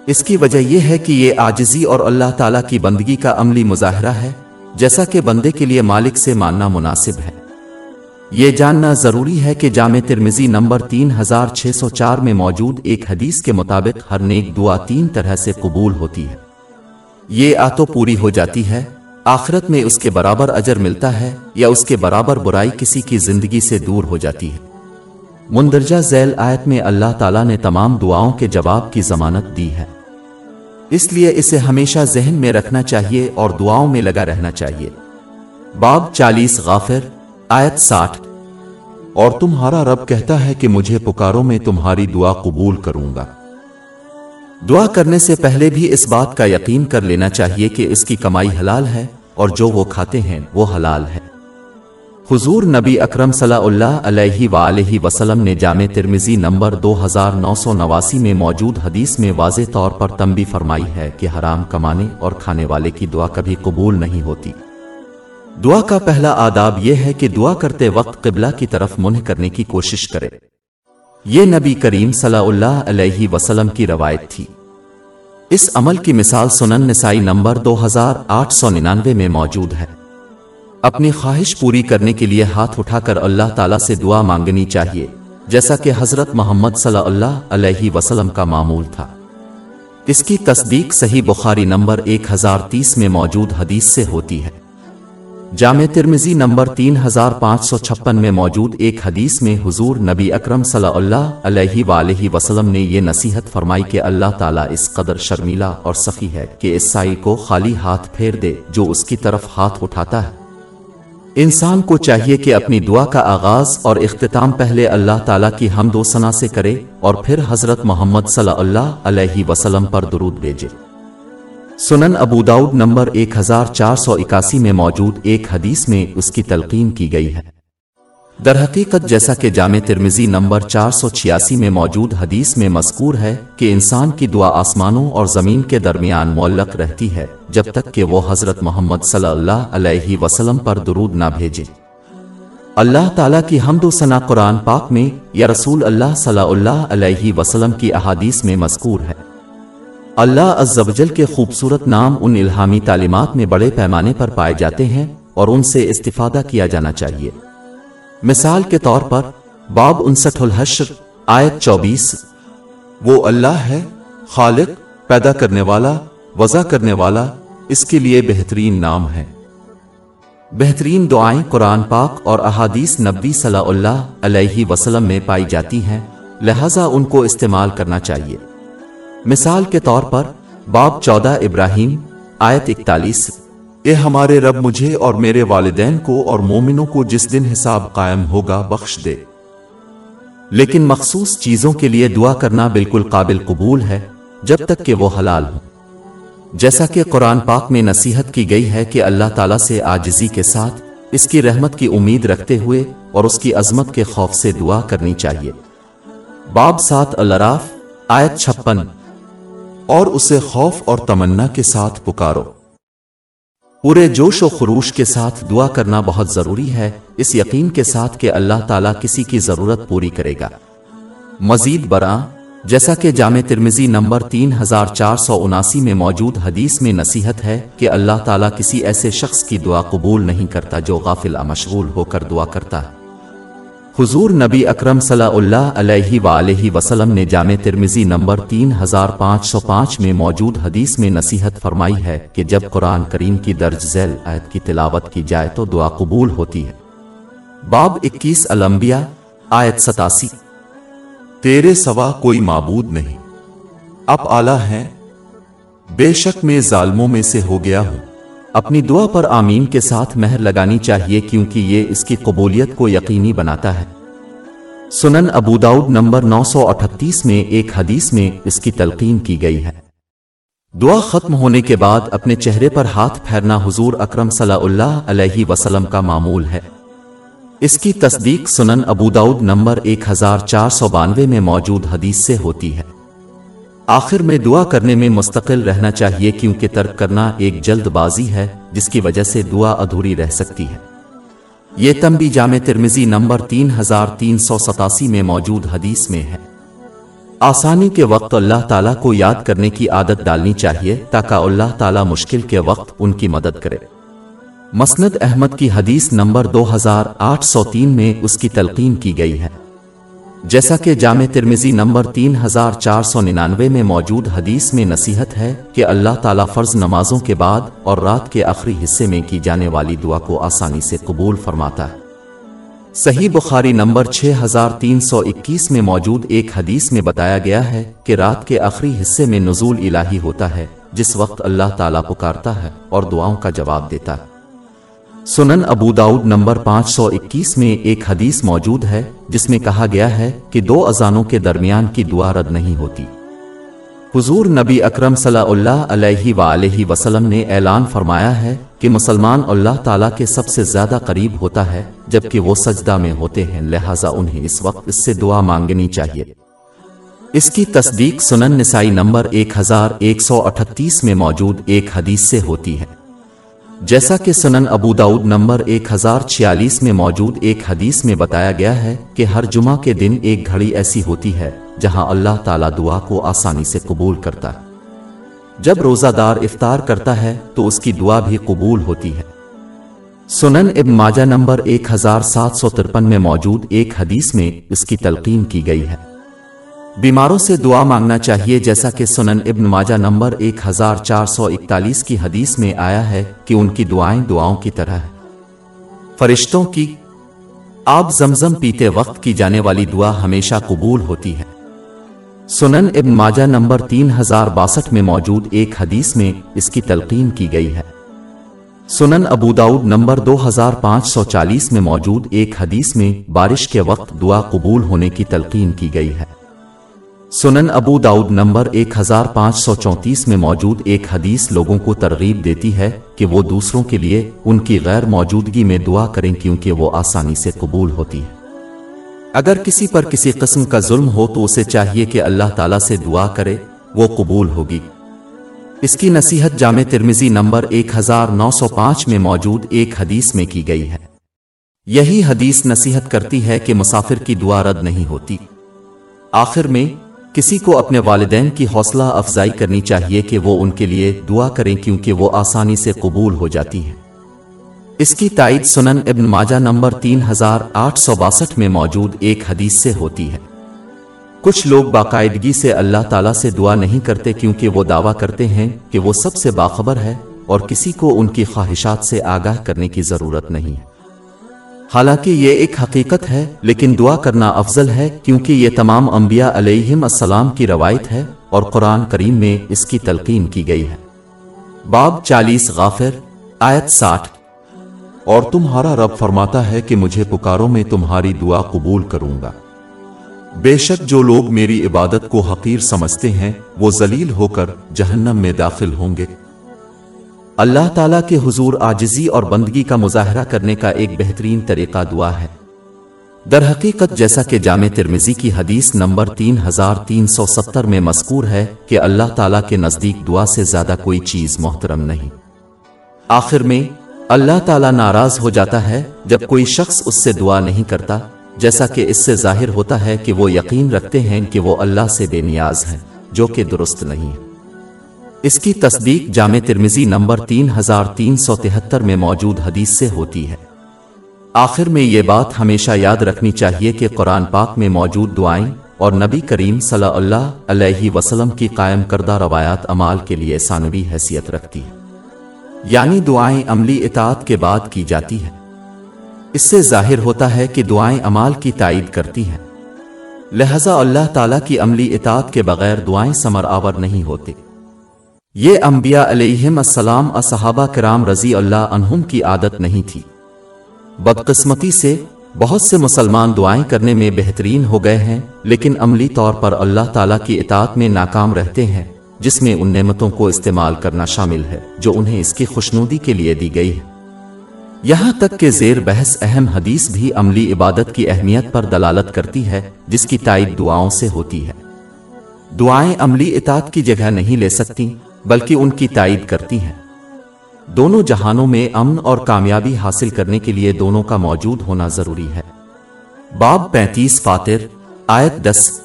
اس کی وجہ یہ ہے کہ یہ آجزی اور اللہ تعالیٰ کی بندگی کا عملی مظاہرہ ہے، جیسا کہ بندے کے لیے مالک سے ماننا مناسب ہے۔ یہ جاننا ضروری ہے کہ جامع ترمزی نمبر تین ہزار چھ سو چار میں موجود ایک حدیث کے مطابق ہر نیک دعا تین طرح سے قبول ہوتی ہے۔ یہ آتو پوری ہو جاتی ہے، آخرت میں اس کے برابر اجر ملتا ہے یا اس کے برابر برائی کسی کی زندگی سے دور ہو جاتی ہے۔ مندرجہ ذیل آیت میں اللہ تعالیٰ نے تمام دعاؤں کے جواب کی ضمانت دی ہے۔ اس لیے اسے ہمیشہ ذہن میں رکھنا چاہیے اور دعاؤں میں لگا رہنا چاہیے۔ باب چالیس غافر آیت ساٹھ۔ اور تمہارا رب کہتا ہے کہ مجھے پکاروں میں تمہاری دعا قبول کروں گا۔ دعا کرنے سے پہلے بھی اس بات کا یقین کر لینا چاہیے کہ اس کی کمائی حلال ہے اور جو وہ کھاتے ہیں وہ حلال ہے۔ حضور نبی اکرم صلی اللہ علیہ وآلہ وسلم نے جامع ترمزی نمبر دو ہزار نو سو نواسی میں موجود حدیث میں واضح طور پر تنبی فرمائی ہے کہ حرام کمانے اور کھانے والے کی دعا کبھی قبول نہیں ہوتی۔ دعا کا پہلا آداب یہ ہے کہ دعا کرتے وقت قبلہ کی طرف منہ کرنے کی کوشش کرے۔ یہ نبی کریم صلی اللہ علیہ وسلم کی روایت تھی۔ اس عمل کی مثال سنن نسائی نمبر دو ہزار آٹھ سو ننانوے میں موجود ہے۔ اپنی خواہش پوری کرنے کے لیے ہاتھ اٹھا کر اللہ تعالیٰ سے دعا مانگنی چاہیے، جیسا کہ حضرت محمد صلی اللہ علیہ وسلم کا معمول تھا۔ اس کی تصدیق صحیح بخاری نمبر ایک ہزار تیس میں موجود حدیث سے ہوتی ہے۔ جامع ترمزی نمبر تین ہزار پانچ سو چھپن میں موجود ایک حدیث میں حضور نبی اکرم صلی اللہ علیہ وآلہ وسلم نے یہ نصیحت فرمائی کہ اللہ تعالیٰ اس قدر شرمیلا اور سخی ہے کہ اس سائی کو خالی ہاتھ پھیر دے جو اس کی طرف ہاتھ اٹھاتا ہے۔ انسان کو چاہیے کہ اپنی دعا کا آغاز اور اختتام پہلے اللہ تعالیٰ کی حمد و ثنا سے کرے اور پھر حضرت محمد صلی اللہ علیہ وسلم پر درود بھیجے۔ سنن ابو داؤد نمبر ایک ہزار چار سو اکاسی میں موجود ایک حدیث میں اس کی تلقین کی گئی ہے۔ در حقیقت جیسا کہ جامع ترمزی نمبر چار سو چھیاسی میں موجود حدیث میں مذکور ہے کہ انسان کی دعا آسمانوں اور زمین کے درمیان معلق رہتی ہے جب تک کہ وہ حضرت محمد صلی اللہ علیہ وسلم پر درود نہ بھیجے۔ اللہ تعالیٰ کی حمد و ثنا قرآن پاک میں یا رسول اللہ صلی اللہ علیہ وسلم کی احادیث میں مذکور ہے۔ اللہ عزوجل کے خوبصورت نام ان الہامی تعلیمات میں بڑے پیمانے پر پائے جاتے ہیں اور ان سے استفادہ کیا جانا چاہیے۔ مثال کے طور پر، باب انسٹھ الحشر، آیت چوبیس۔ وہ اللہ ہے، خالق، پیدا کرنے والا، وضع کرنے والا، اس کے لیے بہترین نام ہے۔ بہترین دعائیں قرآن پاک اور احادیث نبی صلی اللہ علیہ وسلم میں پائی جاتی ہیں، لہذا ان کو استعمال کرنا چاہیے۔ مثال کے طور پر، باب چودہ ابراہیم، آیت اکتالیس۔ اے ہمارے رب، مجھے اور میرے والدین کو اور مومنوں کو جس دن حساب قائم ہوگا بخش دے۔ لیکن مخصوص چیزوں کے لیے دعا کرنا بالکل قابل قبول ہے، جب تک کہ وہ حلال ہو جیسا کہ قرآن پاک میں نصیحت کی گئی ہے کہ اللہ تعالیٰ سے آجزی کے ساتھ اس کی رحمت کی امید رکھتے ہوئے اور اس کی عظمت کے خوف سے دعا کرنی چاہیے۔ باب سات الراف آیت چھپن۔ اور اسے خوف اور تمنا کے ساتھ پکارو۔ پورے جوش و خروش کے ساتھ دعا کرنا بہت ضروری ہے۔ اس یقین کے ساتھ کہ اللہ تعالیٰ کسی کی ضرورت پوری کرے گا۔ مزید برآں، جیسا کہ جامع ترمزی نمبر تین ہزار چار سو اناسی میں موجود حدیث میں نصیحت ہے کہ اللہ تعالیٰ کسی ایسے شخص کی دعا قبول نہیں کرتا جو غافل مشغول ہو کر دعا کرتا ہے۔ حضور نبی اکرم صلی اللہ علیہ وآلہ وسلم نے جامع ترمزی نمبر تین ہزار پانچ سو پانچ میں موجود حدیث میں نصیحت فرمائی ہے کہ جب قرآن کریم کی درج ذیل آیت کی تلاوت کی جائے تو دعا قبول ہوتی ہے۔ باب اکیس الانبیاء، آیت ستاسی۔ تیرے سوا کوئی معبود نہیں۔ اب آلہ ہے بے شک میں ظالموں میں سے ہو گیا ہوں۔ اپنی دعا پر آمین کے ساتھ مہر لگانی چاہیے کیونکہ یہ اس کی قبولیت کو یقینی بناتا ہے۔ سنن ابو داؤد نمبر نو سو اٹھتیس میں ایک حدیث میں اس کی تلقین کی گئی ہے۔ دعا ختم ہونے کے بعد اپنے چہرے پر ہاتھ پھیرنا حضور اکرم صلی اللہ علیہ وسلم کا معمول ہے۔ اس کی تصدیق سنن ابو داؤد نمبر ایک ہزار چار سو بانوے میں موجود حدیث سے ہوتی ہے۔ آخر میں دعا کرنے میں مستقل رہنا چاہیے کیونکہ ترک کرنا ایک جلد بازی ہے، جس کی وجہ سے دعا ادھوری رہ سکتی ہے۔ یہ تمبی جامع ترمزی نمبر تین ہزار تین سو ستاسی میں موجود حدیث میں ہے۔ آسانی کے وقت اللہ تعالیٰ کو یاد کرنے کی عادت ڈالنی چاہیے تاکہ اللہ تعالیٰ مشکل کے وقت ان کی مدد کرے۔ مسند احمد کی حدیث نمبر دو ہزار آٹھ سو تین میں اس کی تلقین کی گئی ہے۔ جیسا کہ جامع ترمیزی نمبر تین ہزار چار سو ننانوے میں موجود حدیث میں نصیحت ہے کہ اللہ تعالیٰ فرض نمازوں کے بعد اور رات کے آخری حصے میں کی جانے والی دعا کو آسانی سے قبول فرماتا ہے۔ صحیح بخاری نمبر 6321 میں موجود ایک حدیث میں بتایا گیا ہے کہ رات کے آخری حصے میں نزول الہی ہوتا ہے، جس وقت اللہ تعالیٰ پکارتا ہے اور دعاؤں کا جواب دیتا ہے۔ سنن ابو داؤد نمبر 521 میں ایک حدیث موجود ہے، جس میں کہا گیا ہے کہ دو اذانوں کے درمیان کی دعا رد نہیں ہوتی۔ حضور نبی اکرم صلی اللہ علیہ وآلہ وسلم نے اعلان فرمایا ہے کہ مسلمان اللہ تعالیٰ کے سب سے زیادہ قریب ہوتا ہے، جبکہ وہ سجدہ میں ہوتے ہیں، لہٰذا انہیں اس وقت اس سے دعا مانگنی چاہیے۔ اس کی تصدیق سنن نسائی نمبر ایک ہزار ایک سو اٹھتیس میں موجود ایک حدیث سے ہوتی ہے۔ جیسا کہ سنن ابو داود نمبر ایک ہزار چھیالیس میں موجود ایک حدیث میں بتایا گیا ہے کہ ہر جمعہ کے دن ایک گھڑی ایسی ہوتی ہے جہاں اللہ تعالیٰ دعا کو آسانی سے قبول کرتا ہے۔ جب روزہ دار افطار کرتا ہے تو اس کی دعا بھی قبول ہوتی ہے۔ سنن ابن ماجہ نمبر ایک ہزار سات سو ترپن میں موجود ایک حدیث میں اس کی تلقین کی گئی ہے۔ بیماروں سے دعا مانگنا چاہیے، جیسا کہ سنن ابن ماجہ نمبر ایک ہزار چار سو اکتالیس کی حدیث میں آیا ہے کہ ان کی دعائیں دعاؤں کی طرح ہے فرشتوں کی آپ زمزم پیتے وقت کی جانے والی دعا ہمیشہ قبول ہوتی ہے۔ سنن ابن ماجہ نمبر تین ہزار باسٹھ میں موجود ایک حدیث میں اس کی تلقین کی گئی ہے۔ سنن ابو داؤد نمبر دو ہزار پانچ سو چالیس میں موجود ایک حدیث میں بارش کے وقت دعا قبول ہونے کی تلقین کی گئی ہے۔ سنن ابو داؤد نمبر ایک ہزار پانچ سو چونتیس میں موجود ایک حدیث لوگوں کو ترغیب دیتی ہے کہ وہ دوسروں کے لیے ان کی غیر موجودگی میں دعا کریں کیونکہ وہ آسانی سے قبول ہوتی ہے۔ اگر کسی پر کسی قسم کا ظلم ہو تو اسے چاہیے کہ اللہ تعالیٰ سے دعا کرے، وہ قبول ہوگی۔ اس کی نصیحت جامع ترمیزی نمبر ایک ہزار نو سو پانچ میں موجود ایک حدیث میں کی گئی ہے۔ یہی حدیث نصیحت کرتی ہے کہ مسافر کی دعا رد نہیں ہوتی۔ آخر میں کسی کو اپنے والدین کی حوصلہ افزائی کرنی چاہیے کہ وہ ان کے لیے دعا کریں کیونکہ وہ آسانی سے قبول ہو جاتی ہیں۔ اس کی تائید سنن ابن ماجہ نمبر تین ہزار آٹھ سو باسٹھ میں موجود ایک حدیث سے ہوتی ہے۔ کچھ لوگ باقاعدگی سے اللہ تعالیٰ سے دعا نہیں کرتے کیونکہ وہ دعویٰ کرتے ہیں کہ وہ سب سے باخبر ہے اور کسی کو ان کی خواہشات سے آگاہ کرنے کی ضرورت نہیں۔ ہے حالانکہ یہ ایک حقیقت ہے، لیکن دعا کرنا افضل ہے کیونکہ یہ تمام انبیاء علیہم السلام کی روایت ہے اور قرآن کریم میں اس کی تلقین کی گئی ہے۔ باب چالیس غافر، آیت ساٹھ۔ اور تمہارا رب فرماتا ہے کہ مجھے پکاروں میں تمہاری دعا قبول کروں گا۔ بے شک جو لوگ میری عبادت کو حقیر سمجھتے ہیں، وہ ذلیل ہو کر جہنم میں داخل ہوں گے۔ اللہ تعالیٰ کے حضور آجزی اور بندگی کا مظاہرہ کرنے کا ایک بہترین طریقہ دعا ہے۔ در حقیقت جیسا کہ جامع ترمیزی کی حدیث نمبر تین ہزار تین سو ستر میں مذکور ہے کہ اللہ تعالیٰ کے نزدیک دعا سے زیادہ کوئی چیز محترم نہیں۔ آخر میں، اللہ تعالیٰ ناراض ہو جاتا ہے جب کوئی شخص اس سے دعا نہیں کرتا، جیسا کہ اس سے ظاہر ہوتا ہے کہ وہ یقین رکھتے ہیں کہ وہ اللہ سے بے نیاز ہیں، جو کہ درست نہیں۔ ہے اس کی تصدیق جامع ترمیزی نمبر تین ہزار تین سو تہتر میں موجود حدیث سے ہوتی ہے۔ آخر میں یہ بات ہمیشہ یاد رکھنی چاہیے کہ قرآن پاک میں موجود دعائیں اور نبی کریم صلی اللہ علیہ وسلم کی قائم کردہ روایات امال کے لیے ثانوی حیثیت رکھتی ہے۔ یعنی دعائیں عملی اطاعت کے بعد کی جاتی ہیں۔ اس سے ظاہر ہوتا ہے کہ دعائیں امال کی تائید کرتی ہیں۔ لہذا اللہ تعالیٰ کی عملی اطاعت کے بغیر دعائیں سمر آور نہیں ہوتی یہ انبیاء علیہم السلام اصحابہ کرام رضی اللہ عنہم کی عادت نہیں تھی۔ بدقسمتی سے بہت سے مسلمان دعائیں کرنے میں بہترین ہو گئے ہیں، لیکن عملی طور پر اللہ تعالیٰ کی اطاعت میں ناکام رہتے ہیں، جس میں ان نعمتوں کو استعمال کرنا شامل ہے، جو انہیں اس کی خوشنودی کے لیے دی گئی ہے یہاں تک کہ زیر بحث اہم حدیث بھی عملی عبادت کی اہمیت پر دلالت کرتی ہے، جس کی تائید دعاؤں سے ہوتی ہے۔ دعائیں عملی اطاعت کی جگہ نہیں لے سکتی بلکہ ان کی تائید کرتی ہیں۔ دونوں جہانوں میں امن اور کامیابی حاصل کرنے کے لیے دونوں کا موجود ہونا ضروری ہے۔ باب پینتیس فاتر، آیت دس۔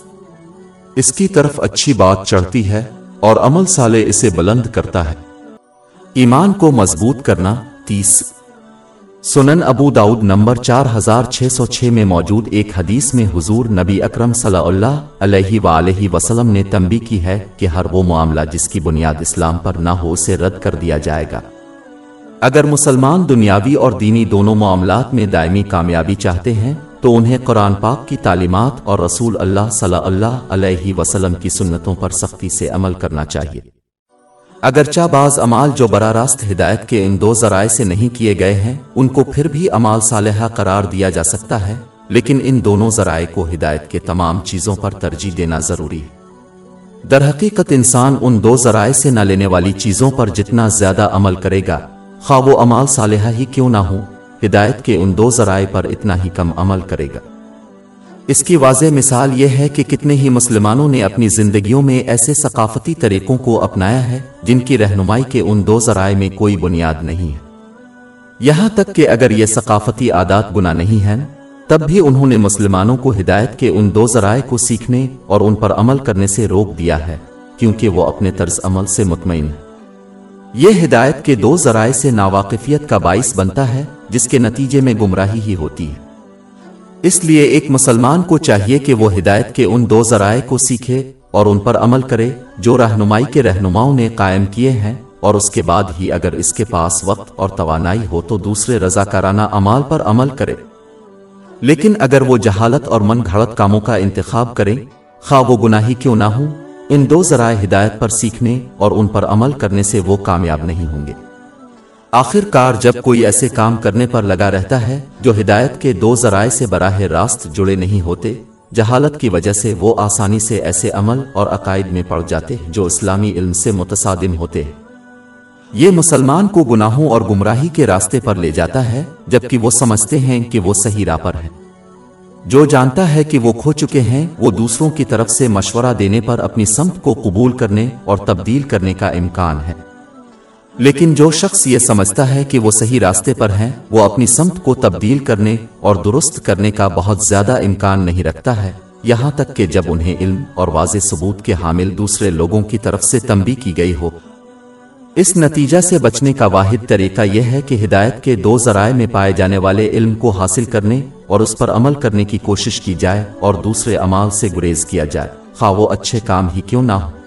اس کی طرف اچھی بات چڑھتی ہے اور عمل سالے اسے بلند کرتا ہے۔ ایمان کو مضبوط کرنا تیس۔ سنن ابو داؤد نمبر چار ہزار چھ سو چھ میں موجود ایک حدیث میں حضور نبی اکرم صلی اللہ علیہ وآلہ وسلم نے تنبی کی ہے کہ ہر وہ معاملہ جس کی بنیاد اسلام پر نہ ہو اسے رد کر دیا جائے گا۔ اگر مسلمان دنیاوی اور دینی دونوں معاملات میں دائمی کامیابی چاہتے ہیں، تو انہیں قرآن پاک کی تعلیمات اور رسول اللہ صلی اللہ علیہ وسلم کی سنتوں پر سختی سے عمل کرنا چاہیے۔ اگرچہ بعض امال جو براہ راست ہدایت کے ان دو ذرائع سے نہیں کیے گئے ہیں، ان کو پھر بھی امال صالحہ قرار دیا جا سکتا ہے، لیکن ان دونوں ذرائع کو ہدایت کے تمام چیزوں پر ترجیح دینا ضروری۔ ہے در حقیقت انسان ان دو ذرائع سے نہ لینے والی چیزوں پر جتنا زیادہ عمل کرے گا، خواہ وہ امال صالحہ ہی کیوں نہ ہو ہدایت کے ان دو ذرائع پر اتنا ہی کم عمل کرے گا۔ اس کی واضح مثال یہ ہے کہ کتنے ہی مسلمانوں نے اپنی زندگیوں میں ایسے ثقافتی طریقوں کو اپنایا ہے جن کی رہنمائی کے ان دو ذرائع میں کوئی بنیاد نہیں ہے۔ یہاں تک کہ اگر یہ ثقافتی عادات گنا نہیں ہیں، تب بھی انہوں نے مسلمانوں کو ہدایت کے ان دو ذرائع کو سیکھنے اور ان پر عمل کرنے سے روک دیا ہے، کیونکہ وہ اپنے طرز عمل سے مطمئن ہے یہ ہدایت کے دو ذرائع سے ناواقفیت کا باعث بنتا ہے، جس کے نتیجے میں گمراہی ہی ہوتی ہے۔ اس لیے ایک مسلمان کو چاہیے کہ وہ ہدایت کے ان دو ذرائع کو سیکھے اور ان پر عمل کرے جو رہنمائی کے رہنماؤں نے قائم کیے ہیں اور اس کے بعد ہی اگر اس کے پاس وقت اور توانائی ہو تو دوسرے رضاکارانہ امال پر عمل کرے۔ لیکن اگر وہ جہالت اور من گھڑت کاموں کا انتخاب کریں، خواہ وہ گناہی کیوں نہ ہوں، ان دو ذرائع ہدایت پر سیکھنے اور ان پر عمل کرنے سے وہ کامیاب نہیں ہوں گے۔ آخر کار جب کوئی ایسے کام کرنے پر لگا رہتا ہے جو ہدایت کے دو ذرائع سے براہ راست جڑے نہیں ہوتے، جہالت کی وجہ سے وہ آسانی سے ایسے عمل اور عقائد میں پڑ جاتے جو اسلامی علم سے متصادم ہوتے ہیں۔ یہ مسلمان کو گناہوں اور گمراہی کے راستے پر لے جاتا ہے، جبکہ وہ سمجھتے ہیں کہ وہ صحیح راہ پر ہے جو جانتا ہے کہ وہ کھو چکے ہیں، وہ دوسروں کی طرف سے مشورہ دینے پر اپنی سمت کو قبول کرنے اور تبدیل کرنے کا امکان ہے۔ لیکن جو شخص یہ سمجھتا ہے کہ وہ صحیح راستے پر ہیں، وہ اپنی سمت کو تبدیل کرنے اور درست کرنے کا بہت زیادہ امکان نہیں رکھتا ہے۔ یہاں تک کہ جب انہیں علم اور واضح ثبوت کے حامل دوسرے لوگوں کی طرف سے تنبی کی گئی ہو۔ اس نتیجہ سے بچنے کا واحد طریقہ یہ ہے کہ ہدایت کے دو ذرائع میں پائے جانے والے علم کو حاصل کرنے اور اس پر عمل کرنے کی کوشش کی جائے اور دوسرے امال سے گریز کیا جائے۔ خواہ وہ اچھے کام ہی کیوں نہ ہو